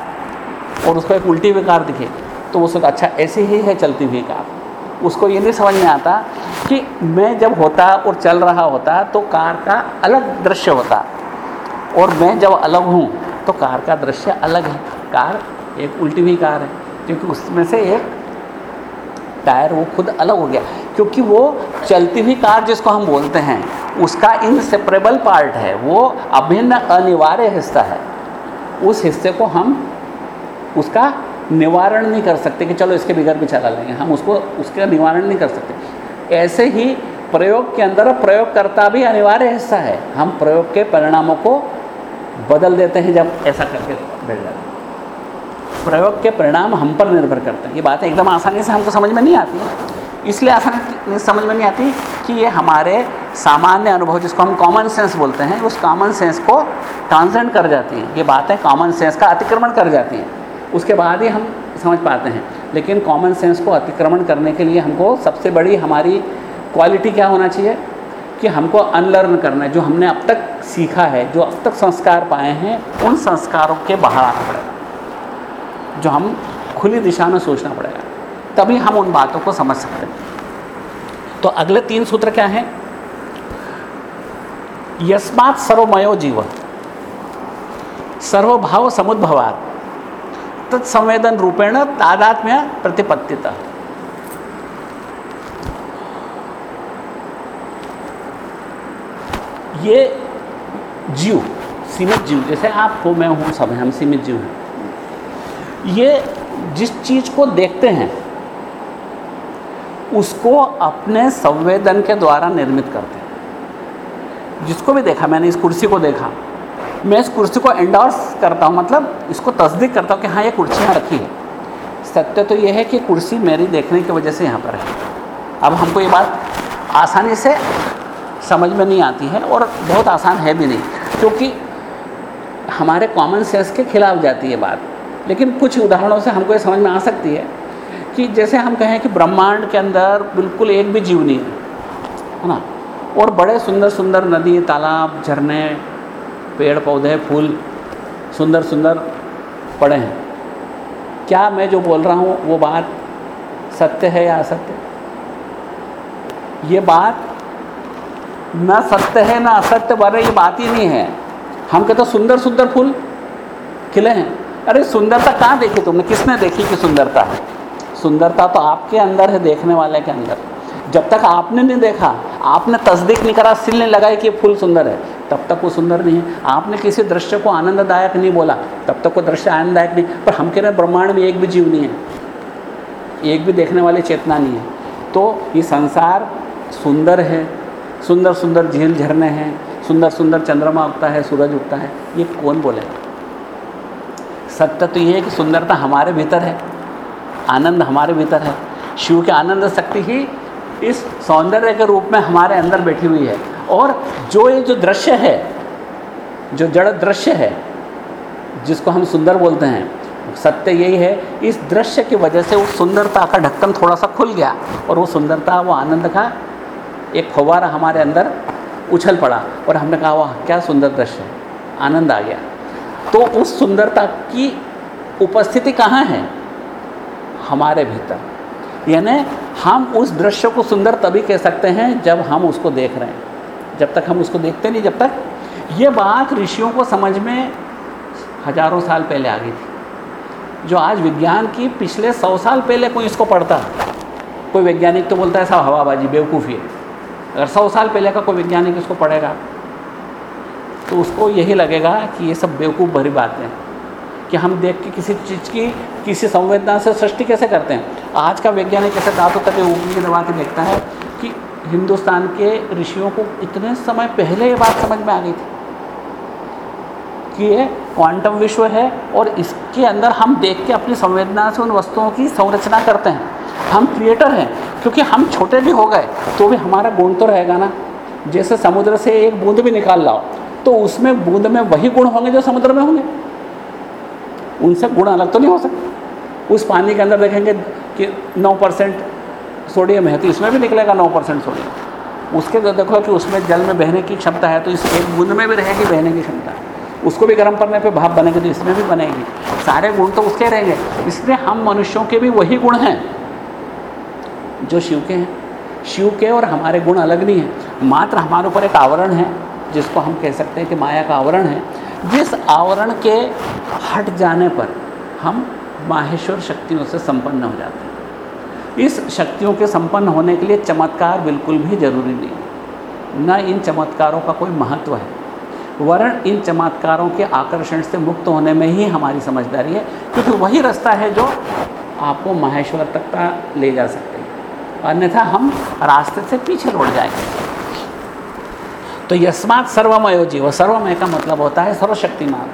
और उसको एक उल्टी हुई कार दिखी। तो वो सोचा अच्छा ऐसी ही है चलती हुई कार। उसको ये नहीं समझ में आता कि मैं जब होता और चल रहा होता तो कार का अलग दृश्य होता। और मैं जब अलग हूँ तो कार का दृश्य अलग है। कार एक उल्टी हुई कार है, क्योंकि उसमें से एक टायर वो खुद अलग हो गया। क्योंकि वो चलती हुई कार जिसको हम बोलते हैं, उसका इनसेपरेबल पार्ट है, वो अभिन्न अनिवार्य हिस्सा है। उस हिस्से को हम उसका निवारण नहीं कर सकते कि चलो इसके बिगड़ भी चला लेंगे, हम उसको, उसका निवारण नहीं कर सकते। ऐसे ही प्रयोग के अंदर प्रयोगकर्ता भी अनिवार्य हिस्सा है। हम प्रयोग के परिणामों को बदल देते हैं जब ऐसा करके बैठ जाते हैं। प्रयोग के परिणाम हम पर निर्भर करते हैं। ये बातें एकदम आसानी से हमको समझ में नहीं आती इसलिए आसान समझ में नहीं आती कि ये हमारे सामान्य अनुभव, जिसको हम कॉमन सेंस बोलते हैं, उस कॉमन सेंस को ट्रांसजेंड कर जाती हैं। ये बातें कॉमन सेंस का अतिक्रमण कर जाती हैं। उसके बाद ही हम समझ पाते हैं। लेकिन कॉमन सेंस को अतिक्रमण करने के लिए हमको सबसे बड़ी हमारी क्वालिटी क्या होना चाहिए? कि हमको अनलर्न करना है। जो हमने अब तक सीखा है, जो अब तक संस्कार पाए हैं, उन संस्कारों के बाहर आना पड़ेगा जो हम खुली दिशा में सोचना पड़ेगा तभी हम उन बातों को समझ सकते हैं। तो अगले तीन सूत्र क्या हैं? यस्मात् सर्वमयो जीव। सर्वभाव समुद्भवात। तत्संवेदन रूपेण तादात्म्य प्रतिपत्तिता। ये जीव, सीमित जीव, जैसे आप हो मैं हूँ, सब हम सीमित जीव हैं। ये जिस चीज़ को देखते हैं उसको अपने संवेदन के द्वारा निर्मित करते हैं। जिसको भी देखा, मैंने इस कुर्सी को देखा, मैं इस कुर्सी को एंडोर्स करता हूँ मतलब इसको तस्दीक करता हूँ कि हाँ ये कुर्सी यहाँ रखी है। सत्य तो ये है कि कुर्सी मेरी देखने की वजह से यहाँ पर है। अब हमको ये बात आसानी से समझ में नहीं आती है और बहुत आसान है भी नहीं, क्योंकि हमारे कॉमन सेंस के खिलाफ जाती है बात। लेकिन कुछ उदाहरणों से हमको ये समझ में आ सकती है। कि जैसे हम कहें कि ब्रह्मांड के अंदर बिल्कुल एक भी जीव नहीं है है ना? और बड़े सुंदर सुंदर नदी, तालाब, झरने पेड़ पौधे फूल सुंदर सुंदर पड़े हैं। क्या मैं जो बोल रहा हूँ, वो बात सत्य है या असत्य? ये बात न सत्य है, ना असत्य बने, ये बात ही नहीं है। हम कहते तो सुंदर सुंदर फूल खिले हैं। अरे सुंदरता कहाँ देखी तुमने? किसने देखी कि सुंदरता है? सुंदरता तो आपके अंदर है, देखने वाले के अंदर। जब तक आपने नहीं देखा, आपने तस्दीक नहीं करा, सिल नहीं लगाई कि फूल सुंदर है, तब तक वो सुंदर नहीं है। आपने किसी दृश्य को आनंददायक नहीं बोला, तब तक वो दृश्य आनंददायक नहीं। पर हम कह रहे हैं, ब्रह्मांड में एक भी जीव नहीं है, एक भी देखने वाली चेतना नहीं है। तो ये संसार सुंदर है, सुंदर सुंदर झील झरने हैं, सुंदर सुंदर चंद्रमा उगता है, सूरज उगता है, ये कौन बोलेगा सत्य तो ये है कि सुंदरता हमारे भीतर है। आनंद हमारे भीतर है। शिव के आनंद शक्ति ही इस सौंदर्य के रूप में हमारे अंदर बैठी हुई है। और जो ये जो दृश्य है, जो जड़ दृश्य है, जिसको हम सुंदर बोलते हैं, सत्य यही है। इस दृश्य की वजह से उस सुंदरता का ढक्कन थोड़ा सा खुल गया और वो सुंदरता, वो आनंद का एक फवारा हमारे अंदर उछल पड़ा और हमने कहा, वाह, क्या सुंदर दृश्य है। आनंद आ गया। तो उस सुंदरता की उपस्थिति कहाँ है? हमारे भीतर। यानी हम उस दृश्य को सुंदर तभी कह सकते हैं जब हम उसको देख रहे हैं। जब तक हम उसको देखते नहीं, जब तक ये बात ऋषियों को समझ में हज़ारों साल पहले आ गई थी। जो आज विज्ञान की पिछले सौ साल पहले कोई इसको पढ़ता, कोई वैज्ञानिक तो बोलता है सब हवाबाजी, बेवकूफ़ी है। अगर सौ साल पहले का कोई वैज्ञानिक इसको पढ़ेगा तो उसको यही लगेगा कि ये सब बेवकूफ़ भरी बातें हैं। कि हम देख के किसी चीज़ की, किसी संवेदना से सृष्टि कैसे करते हैं? आज का वैज्ञानिक कैसे दांतों तक ऊपरी दबा के देखता है कि हिंदुस्तान के ऋषियों को इतने समय पहले ये बात समझ में आ गई थी कि ये क्वांटम विश्व है और इसके अंदर हम देख के अपनी संवेदना से उन वस्तुओं की संरचना करते हैं। हम क्रिएटर हैं, क्योंकि हम छोटे भी हो गए तो भी हमारा गुण तो रहेगा ना। जैसे समुद्र से एक बूंद भी निकाल लाओ तो उसमें बूंद में वही गुण होंगे जो समुद्र में होंगे। उनसे गुण अलग तो नहीं हो सकते। उस पानी के अंदर देखेंगे कि नौ परसेंट सोडियम है तो इसमें भी निकलेगा नौ परसेंट सोडियम। उसके देखो कि उसमें जल में बहने की क्षमता है तो इस एक बूंद में भी रहेगी, बहने की क्षमता उसको भी गर्म करने पे भाप बनेगी तो इसमें भी बनेगी। सारे गुण तो उसके रहेंगे। इसलिए हम मनुष्यों के भी वही गुण हैं, जो शिव के हैं। शिव के और हमारे गुण अलग नहीं हैं। मात्र हमारे ऊपर एक आवरण है, जिसको हम कह सकते हैं कि माया का आवरण है। जिस आवरण के हट जाने पर हम माहेश्वर शक्तियों से संपन्न हो जाते हैं। इस शक्तियों के संपन्न होने के लिए चमत्कार बिल्कुल भी ज़रूरी नहीं न इन चमत्कारों का कोई महत्व है। वरण इन चमत्कारों के आकर्षण से मुक्त होने में ही हमारी समझदारी है, क्योंकि वही रास्ता है जो आपको माहेश्वर तक का ले जा सकते हैं। अन्यथा हम रास्ते से पीछे लौट जाएँगे। तो यस्मात सर्वमय जीव। सर्वमय का मतलब होता है सर्वशक्तिमान।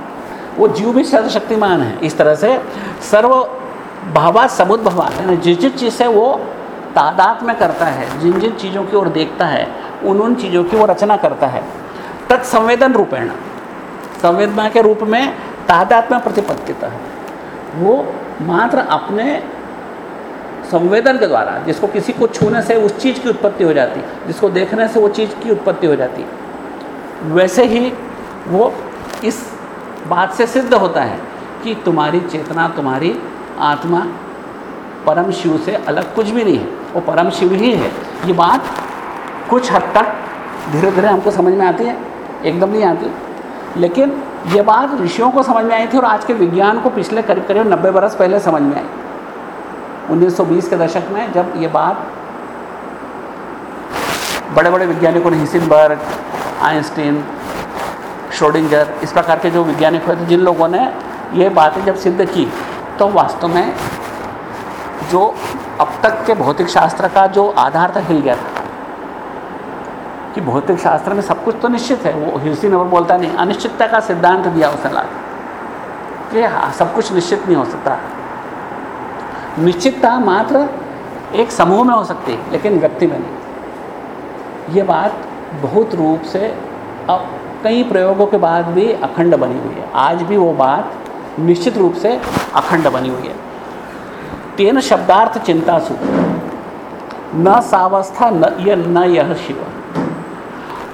वो जीव भी सर्वशक्तिमान है। इस तरह से सर्व भावा समुद्भवा जिस जिस चीज़ से वो तादात में करता है, जिन जिन चीज़ों की ओर देखता है, उन उन चीज़ों की वो रचना करता है, तत्संवेदन रूपेण। संवेदना के रूप में तादात में प्रतिपत्तिता है। वो मात्र अपने संवेदन के द्वारा, जिसको किसी को छूने से उस चीज़ की उत्पत्ति हो जाती, जिसको देखने से वो चीज़ की उत्पत्ति हो जाती। वैसे ही वो इस बात से सिद्ध होता है कि तुम्हारी चेतना, तुम्हारी आत्मा परम शिव से अलग कुछ भी नहीं है। वो परम शिव ही है। ये बात कुछ हद तक धीरे धीरे हमको समझ में आती है, एकदम नहीं आती। लेकिन ये बात ऋषियों को समझ में आई थी और आज के विज्ञान को पिछले करीब करीब नब्बे बरस पहले समझ में आई। 1920 के दशक में जब ये बात बड़े बड़े वैज्ञानिकों ने हिसिनबर्ग आइंस्टीन, श्रोडिंगर, इस प्रकार के जो वैज्ञानिक हुए थे, जिन लोगों ने ये बातें जब सिद्ध की तो वास्तव में जो अब तक के भौतिक शास्त्र का जो आधार था, हिल गया था। कि भौतिक शास्त्र में सब कुछ तो निश्चित है, वो हिलसी नंबर बोलता नहीं, अनिश्चितता का सिद्धांत दिया उसने ला कि हाँ सब कुछ निश्चित नहीं हो सकता। निश्चितता मात्र एक समूह में हो सकती है लेकिन व्यक्ति में नहीं। ये बात बहुत रूप से अब कई प्रयोगों के बाद भी अखंड बनी हुई है। आज भी वो बात निश्चित रूप से अखंड बनी हुई है। तेन शब्दार्थ चिंता सु न सावस्था, न यह न यह शिव।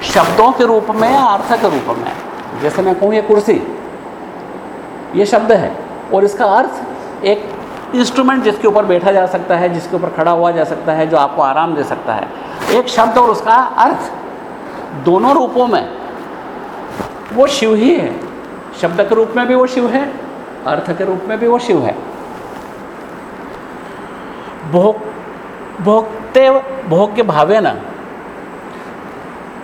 शब्दों के रूप में या अर्थ के रूप में, जैसे मैं कहूँ ये कुर्सी, ये शब्द है। और इसका अर्थ एक इंस्ट्रूमेंट जिसके ऊपर बैठा जा सकता है, जिसके ऊपर खड़ा हुआ जा सकता है, जो आपको आराम दे सकता है। एक शब्द और उसका अर्थ। दोनों रूपों में, वो शिव ही है। शब्द के रूप में भी वो शिव है, अर्थ के रूप में भी वो शिव है। भोग, भोगते, भोग्य भावे न,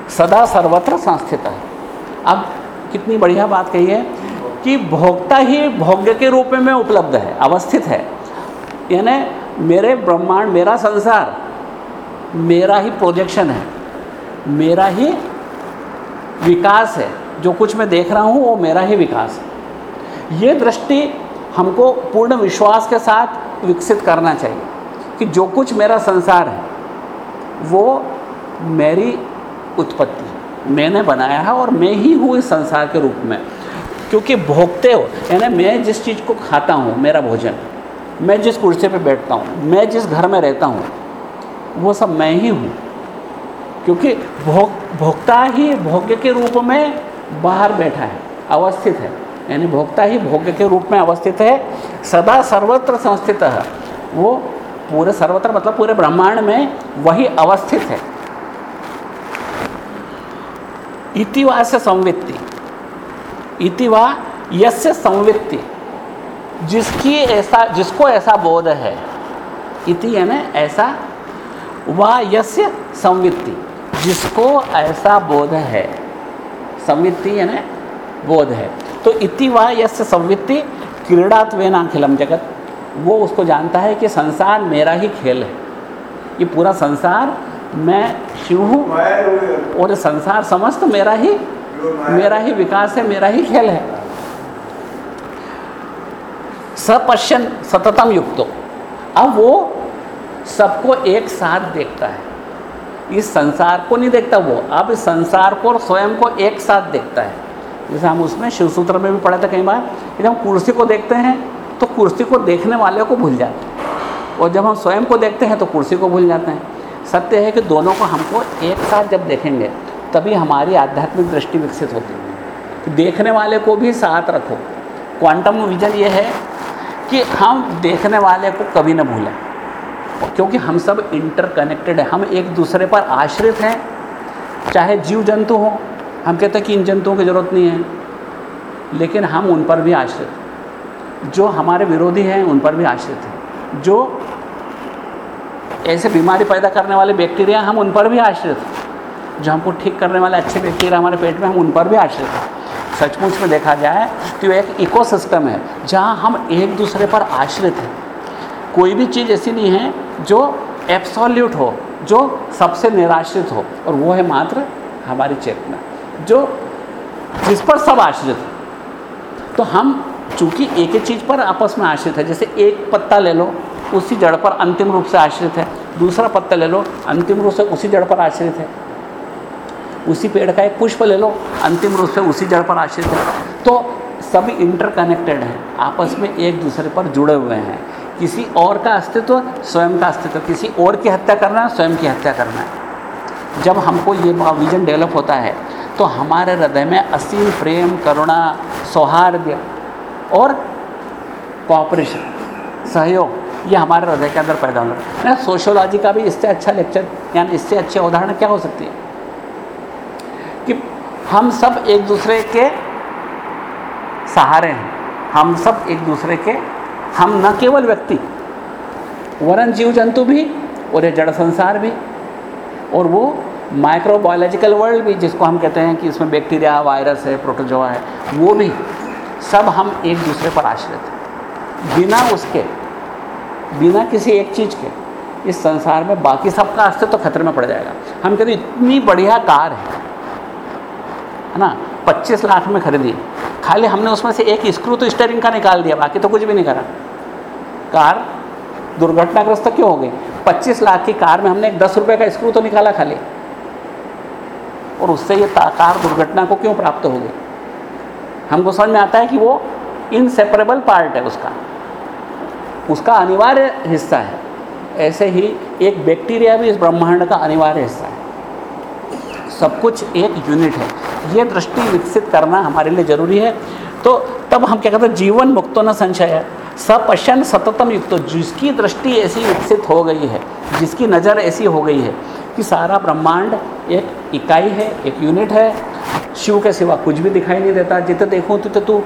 सदा सर्वत्र संस्थित है। अब कितनी बढ़िया बात कही है कि भोक्ता ही भोग्य के रूप में उपलब्ध है, अवस्थित है। यानी मेरे ब्रह्मांड, मेरा संसार, मेरा ही प्रोजेक्शन है। मेरा ही विकास है। जो कुछ मैं देख रहा हूँ, वो मेरा ही विकास है। ये दृष्टि हमको पूर्ण विश्वास के साथ विकसित करना चाहिए कि जो कुछ मेरा संसार है, वो मेरी उत्पत्ति मैंने बनाया है और मैं ही हूँ इस संसार के रूप में। क्योंकि भोगते हो, यानी मैं जिस चीज़ को खाता हूँ, मेरा भोजन, मैं जिस कुर्सी पर बैठता हूँ, मैं जिस घर में रहता हूँ, वो सब मैं ही हूँ। क्योंकि भोग, भोक्ता ही भोग्य के रूप में बाहर बैठा है, अवस्थित है। यानी भोक्ता ही भोग्य के रूप में अवस्थित है। सदा सर्वत्र संस्थित है। वो पूरे सर्वत्र मतलब पूरे ब्रह्मांड में वही अवस्थित है। इतिवा से संवित्ति। इतिवा यस्य संवित्ति। जिसकी ऐसा, जिसको ऐसा बोध है, इति यानी ऐसा वा यस्य संवित्ति। जिसको ऐसा बोध है, संवित्ति यानी बोध है। तो इति वा यस्य संवित्ति क्रीड़ात्वेना खिलम जगत। वो उसको जानता है कि संसार मेरा ही खेल है। ये पूरा संसार मैं शिव हूँ और संसार समस्त मेरा ही मेरा ही विकास है, मेरा ही खेल है। सपश्यन सततम युक्तो। अब वो सबको एक साथ देखता है। इस संसार को नहीं देखता वो। अब इस संसार को और स्वयं को एक साथ देखता है। जैसे हम उसमें शिव सूत्र में भी पढ़े थे कई बार जब हम कुर्सी को देखते हैं तो कुर्सी को देखने वाले को भूल जाते हैं। और जब हम स्वयं को देखते हैं तो कुर्सी को भूल जाते हैं। सत्य है कि दोनों को हमको एक साथ जब देखेंगे, तभी हमारी आध्यात्मिक दृष्टि विकसित होती है। तो देखने वाले को भी साथ रखो। क्वांटम विजन ये है कि हम देखने वाले को कभी ना भूलें। क्योंकि हम सब इंटरकनेक्टेड हैं। हम एक दूसरे पर आश्रित हैं। चाहे जीव जंतु हों, हम कहते हैं कि इन जंतुओं की ज़रूरत नहीं है। लेकिन हम उन पर भी आश्रित जो हमारे विरोधी हैं, उन पर भी आश्रित हैं। जो ऐसे बीमारी पैदा करने वाले बैक्टीरिया हम उन पर भी आश्रित हैं। जो हमको ठीक करने वाले अच्छे बैक्टीरिया हमारे पेट में हम उन पर भी आश्रित हैं। सचमुच में देखा जाए तो एक इकोसिस्टम है, जहाँ हम एक दूसरे पर आश्रित हैं। कोई भी चीज़ ऐसी नहीं है जो एब्सोल्यूट हो, जो सबसे निराश्रित हो। और वो है मात्र हमारी चेतना, जो जिस पर सब आश्रित हो। तो हम चूँकि एक ही चीज़ पर आपस में आश्रित है, जैसे एक पत्ता ले लो, उसी जड़ पर अंतिम रूप से आश्रित है। दूसरा पत्ता ले लो, अंतिम रूप से उसी जड़ पर आश्रित है। उसी पेड़ का एक पुष्प ले लो, अंतिम रूप से उसी जड़ पर आश्रित है। तो सभी इंटरकनेक्टेड हैं, आपस में एक दूसरे पर जुड़े हुए हैं। किसी और का अस्तित्व स्वयं का अस्तित्व, किसी और की हत्या करना है, स्वयं की हत्या करना है। जब हमको ये विजन डेवलप होता है तो हमारे हृदय में असीम प्रेम, करुणा सौहार्द और कॉपरेशन सहयोग, ये हमारे हृदय के अंदर पैदा होगा ना सोशोलॉजी का भी इससे अच्छा लेक्चर यानी इससे अच्छे उदाहरण क्या हो सकती है? कि हम सब एक दूसरे के सहारे हैं, हम सब एक दूसरे के हम न केवल व्यक्ति, वरन जीव जंतु भी, और ये जड़ संसार भी, और वो माइक्रोबायोलॉजिकल वर्ल्ड भी, जिसको हम कहते हैं कि इसमें बैक्टीरिया वायरस है प्रोटोजोआ है, वो भी, सब हम एक दूसरे पर आश्रित हैं। बिना उसके, बिना किसी एक चीज़ के, इस संसार में बाकी सबका अस्तित्व तो खतरे में पड़ जाएगा। हम कहते इतनी बढ़िया कार है है ना? 25 लाख में खरीदी। खाली हमने उसमें से एक स्क्रू तो स्टेयरिंग का निकाल दिया, बाकी तो कुछ भी नहीं करा। कार दुर्घटनाग्रस्त क्यों हो गई? 25 लाख की कार में हमने एक दस रुपये का स्क्रू तो निकाला खाली। और उससे ये कार दुर्घटना को क्यों प्राप्त हो गई? हमको समझ में आता है कि वो इनसेपरेबल पार्ट है उसका। उसका अनिवार्य हिस्सा है। ऐसे ही एक बैक्टीरिया भी इस ब्रह्मांड का अनिवार्य हिस्सा है। सब कुछ एक यूनिट है। ये दृष्टि विकसित करना हमारे लिए ज़रूरी है। तो तब हम क्या कहते हैं, जीवन मुक्तो न संशय है। सपशन सततम युक्त, जिसकी दृष्टि ऐसी विकसित हो गई है, जिसकी नज़र ऐसी हो गई है कि सारा ब्रह्मांड एक इकाई है, एक यूनिट है। शिव के सिवा कुछ भी दिखाई नहीं देता। जितने देखूँ तो तू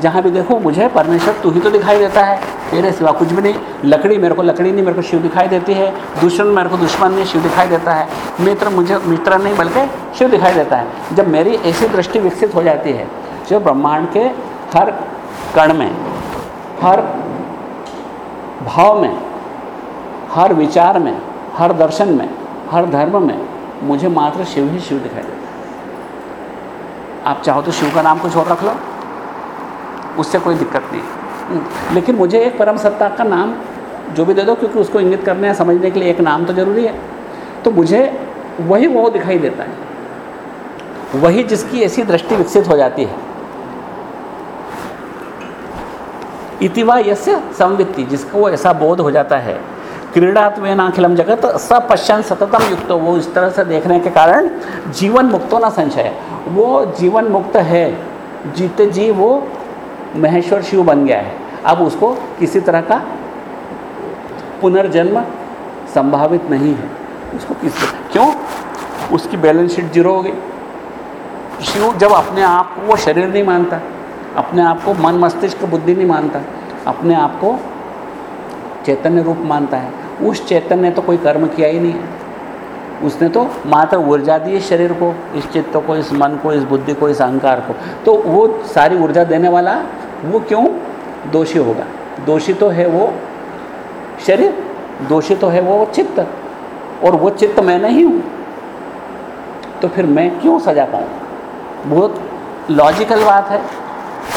जहाँ भी देखो, मुझे परमेश्वर तू ही तो दिखाई देता है। तेरे सिवा कुछ भी नहीं। लकड़ी, मेरे को लकड़ी नहीं, मेरे को शिव दिखाई देती है। दुश्मन, मेरे को दुश्मन नहीं, शिव दिखाई देता है। मित्र मुझे, मित्र नहीं, बल्कि शिव दिखाई देता है। जब मेरी ऐसी दृष्टि विकसित हो जाती है, जो ब्रह्मांड के हर कण में, हर भाव में, हर विचार में, हर दर्शन में, हर धर्म में, मुझे मात्र शिव ही शिव दिखाई देता है। आप चाहो तो शिव का नाम कुछ और रख लो। उससे कोई दिक्कत नहीं। लेकिन मुझे एक परम सत्ता का नाम जो भी दे दो, क्योंकि उसको इंगित करने या समझने के लिए एक नाम तो ज़रूरी है। तो मुझे वही वो दिखाई देता है। वही जिसकी ऐसी दृष्टि विकसित हो जाती है। इतिवा यस्य संवित्ति, जिसका वो ऐसा बोध हो जाता है। क्रीड़ात्वेन अखिलम जगत सब सपश्चन सततम युक्त। वो इस तरह से देखने के कारण जीवन मुक्तो ना संशय वो जीवन मुक्त है। जीते जी वो महेश्वर शिव बन गया है। अब उसको किसी तरह का पुनर्जन्म संभावित नहीं है। उसको किस क्यों? उसकी बैलेंस शीट ज़ीरो हो गई। शिव जब अपने आप को, वो शरीर नहीं मानता। अपने आप को मन, मस्तिष्क, बुद्धि नहीं मानता। अपने आप को चैतन्य रूप मानता है। उस चैतन्य ने तो कोई कर्म किया ही नहीं। है उसने तो मात्र ऊर्जा दी शरीर को, इस चित्त को, इस मन को, इस बुद्धि को, इस अहंकार को। तो वो सारी ऊर्जा देने वाला वो क्यों? दोषी होगा। दोषी तो है वो शरीर, दोषी तो है वो चित्त। और वो चित्त मैं नहीं हूँ। तो फिर मैं क्यों सजा पाऊँ? बहुत लॉजिकल बात है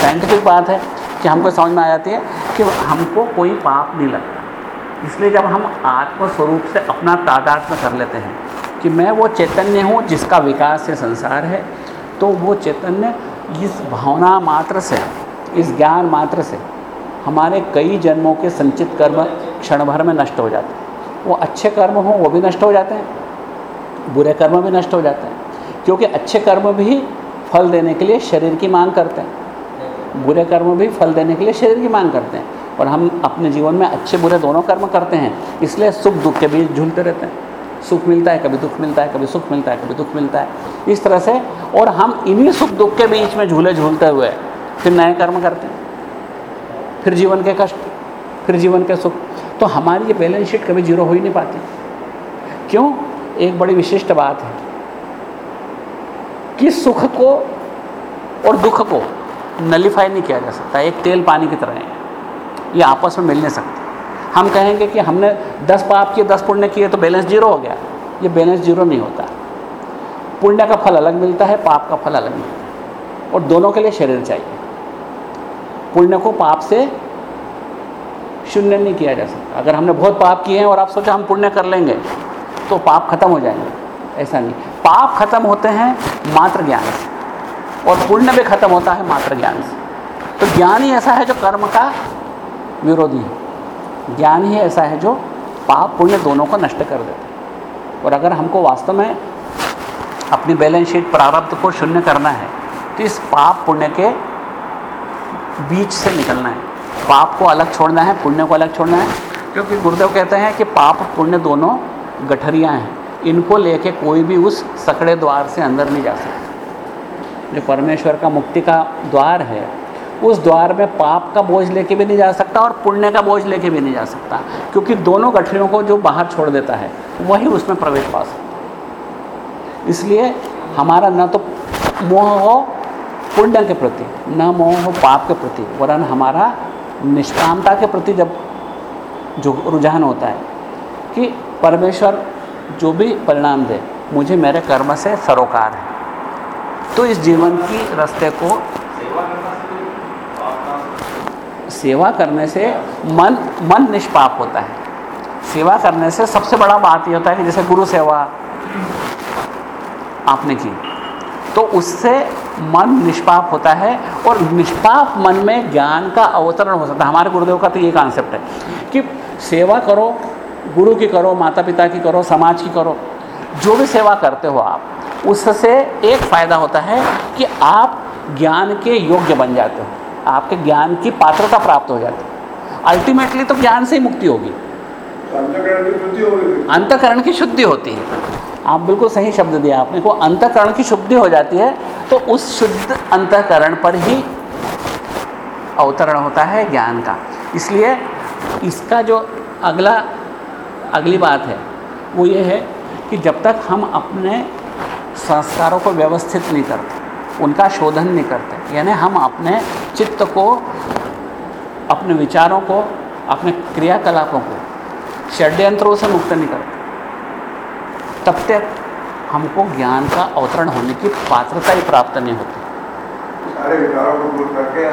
साइंटिफिक बात है कि हमको समझ में आ जाती है कि हमको कोई पाप नहीं लगता। इसलिए जब हम आत्मस्वरूप से अपना तादाद में कर लेते हैं कि मैं वो चैतन्य हूँ जिसका विकास है संसार है तो वो चैतन्य इस भावना मात्र से इस ज्ञान मात्र से हमारे कई जन्मों के संचित कर्म क्षण भर में नष्ट हो जाते हैं। वो अच्छे कर्म हों, वो भी नष्ट हो जाते हैं। बुरे कर्म भी नष्ट हो जाते हैं। क्योंकि अच्छे कर्म भी फल देने के लिए शरीर की मांग करते हैं। बुरे कर्म भी फल देने के लिए शरीर की मांग करते हैं। और हम अपने जीवन में अच्छे बुरे दोनों कर्म करते हैं। इसलिए सुख दुख के बीच झूलते रहते हैं। सुख मिलता है, कभी दुख मिलता है, कभी सुख मिलता है, कभी दुख मिलता है। इस तरह से, और हम इन्हीं सुख दुख के बीच में झूले झूलते हुए फिर नए कर्म करते हैं। फिर जीवन के कष्ट, फिर जीवन के सुख। तो हमारी ये बैलेंस शीट कभी ज़ीरो हो ही नहीं पाती। क्यों? एक बड़ी विशिष्ट बात है कि सुख को और दुख को नलीफाई नहीं किया जा सकता। एक तेल पानी की तरह है। ये आपस में मिल नहीं सकते। हम कहेंगे कि हमने दस पाप किए, दस पुण्य किए तो बैलेंस ज़ीरो हो गया। ये बैलेंस ज़ीरो नहीं होता। पुण्य का फल अलग मिलता है, पाप का फल अलग मिलता है। और दोनों के लिए शरीर चाहिए। पुण्य को पाप से शून्य नहीं किया जा सकता। अगर हमने बहुत पाप किए हैं और आप सोचा हम पुण्य कर लेंगे तो पाप खत्म हो जाएँगे। ऐसा नहीं। पाप खत्म होते हैं मात्र ज्ञान से, और पुण्य भी खत्म होता है मात्र ज्ञान से। तो ज्ञान ही ऐसा है जो कर्म का विरोधी है। ज्ञान ही ऐसा है जो पाप, पुण्य दोनों को नष्ट कर देता है। और अगर हमको वास्तव में अपनी बैलेंस शीट प्रारब्ध को शून्य करना है तो इस पाप, पुण्य के बीच से निकलना है। पाप को अलग छोड़ना है, पुण्य को अलग छोड़ना है, क्योंकि गुरुदेव कहते हैं कि पाप, पुण्य दोनों गठरियाँ हैं। इनको लेके कोई भी उस सकड़े द्वार से अंदर नहीं जा सकता। जो परमेश्वर का मुक्ति का द्वार है, उस द्वार में पाप का बोझ लेके भी नहीं जा सकता और पुण्य का बोझ लेके भी नहीं जा सकता, क्योंकि दोनों गठरियों को जो बाहर छोड़ देता है, वही उसमें प्रवेश पा सकता इसलिए हमारा न तो मोह हो पुण्य के प्रति, न मोह हो पाप के प्रति, वरन हमारा निष्कामता के प्रति जब जो रुझान होता है कि परमेश्वर जो भी परिणाम दे, मुझे मेरे कर्म से सरोकार है। तो इस जीवन की रास्ते को सेवा करने से मन मन निष्पाप होता है। सेवा करने से सबसे बड़ा बात ये होता है कि जैसे गुरु सेवा आपने की तो उससे मन निष्पाप होता है और निष्पाप मन में ज्ञान का अवतरण हो सकता है। हमारे गुरुदेव का तो ये कॉन्सेप्ट है कि सेवा करो, गुरु की करो माता पिता की करो, समाज की करो, जो भी सेवा करते हो आप, उससे एक फ़ायदा होता है कि आप ज्ञान के योग्य बन जाते हो। आपके ज्ञान की पात्रता प्राप्त हो जाती है। अल्टीमेटली तो ज्ञान से ही मुक्ति होगी। अंतकरण की शुद्धि होती है। आप बिल्कुल सही शब्द दिया आपने। को अंतकरण की शुद्धि हो जाती है तो उस शुद्ध अंतकरण पर ही अवतरण होता है ज्ञान का। इसलिए इसका जो अगला, अगली बात है, वो ये है कि जब तक हम अपने संस्कारों को व्यवस्थित नहीं करते, उनका शोधन नहीं करते, यानी हम अपने चित्त को, अपने विचारों को, अपने क्रियाकलापों को षड्यंत्रों से मुक्त नहीं करते तब तक हमको ज्ञान का अवतरण होने की पात्रता ही प्राप्त नहीं होती।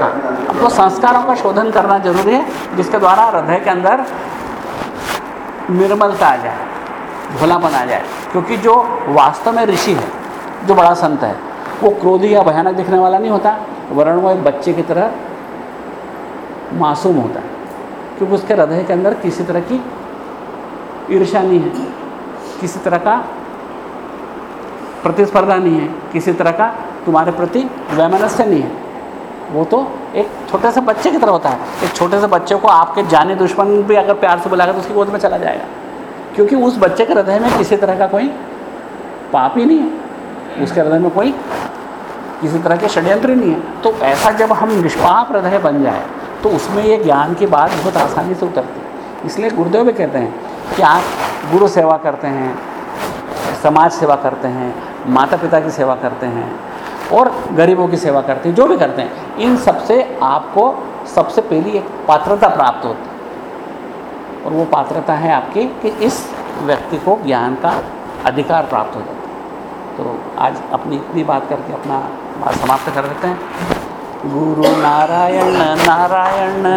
हाँ हमको संस्कारों का शोधन करना ज़रूरी है जिसके द्वारा हृदय के अंदर निर्मलता आ जाए भोलापन आ जाए। क्योंकि जो वास्तव में ऋषि है जो बड़ा संत है वो क्रोधी या भयानक दिखने वाला नहीं होता वरण वो एक बच्चे की तरह मासूम होता है क्योंकि उसके हृदय के अंदर किसी तरह की ईर्षा नहीं है। किसी तरह का प्रतिस्पर्धा नहीं है। किसी तरह का तुम्हारे प्रति वैमनस्य नहीं है। वो तो एक छोटे से बच्चे की तरह होता है। एक छोटे से बच्चे को आपके जाने दुश्मन भी अगर प्यार से बुलाएगा तो उसकी गोद में चला जाएगा। क्योंकि उस बच्चे के हृदय में किसी तरह का कोई पाप ही नहीं है। उसके हृदय में कोई किसी तरह के षड्यंत्र नहीं है। तो ऐसा जब हम निष्पाप हृदय बन जाए तो उसमें ये ज्ञान की बात बहुत आसानी से उतरती है। इसलिए गुरुदेव भी कहते हैं कि आप गुरु सेवा करते हैं, समाज सेवा करते हैं माता पिता की सेवा करते हैं और गरीबों की सेवा करते हैं, जो भी करते हैं, इन सबसे आपको सबसे पहली एक पात्रता प्राप्त होती है। और वो पात्रता है आपकी कि इस व्यक्ति को ज्ञान का अधिकार प्राप्त हो जाता है। तो आज अपनी इतनी बात करके अपना बात समाप्त कर देते हैं। गुरु नारायण नारायण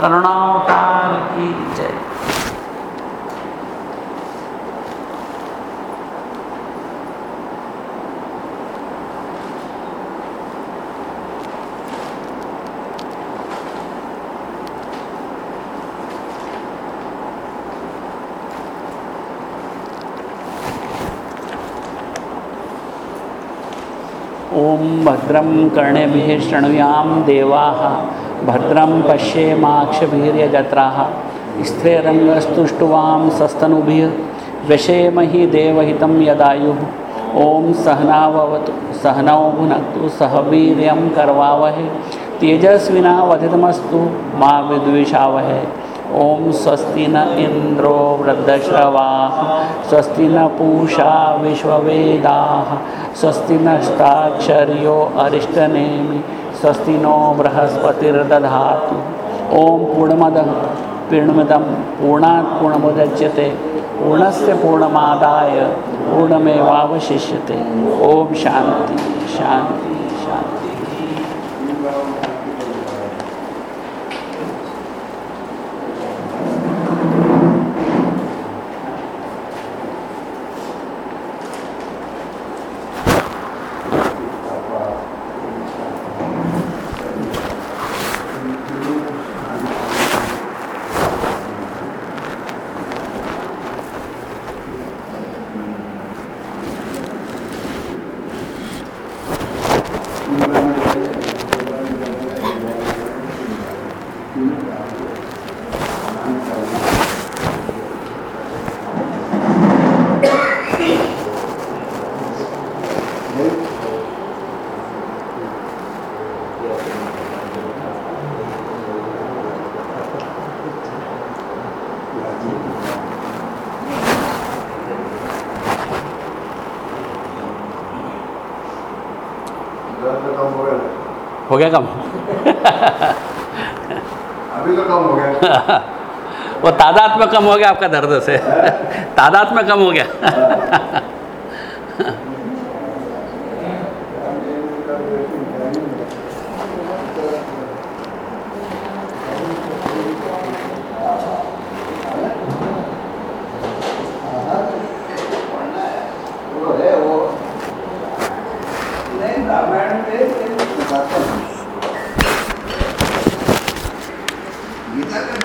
करुणावतार की जय। ॐ भद्रं कर्णेभिः शृणुयां देवाः। भद्रं पश्येमाक्षभिर्यजत्राः स्त्रेरङ्गस्तुष्टुवां सस्तनुभिः व्यशेमहि देवहितं यदायुः। ॐ सहनावतु सहनौ भुनक्तु, सह वीर्यं करवावहे। तेजस्विनावधितमस्तु, मा विद्विषावहे। स्वस्ति न इंद्रो वृद्धश्रवा, स्वस्ति न पूषा विश्ववेदा, स्वस्ति नस्ताक्षर्यो अरिष्टनेमि। स्वस्ति नो बृहस्पतिर्दधातु। ओम पूर्णमद पूर्णमदम पूर्णात् पूर्णमुदच्यते पूर्णस्य पूर्णमादाय, पूर्णमेवावशिष्यते। ओम शांति शांति शांति। गया कम। अभी तो कम हो गया। *laughs* वो तादाद में कम हो गया आपका दर्द से। तादाद में कम हो गया।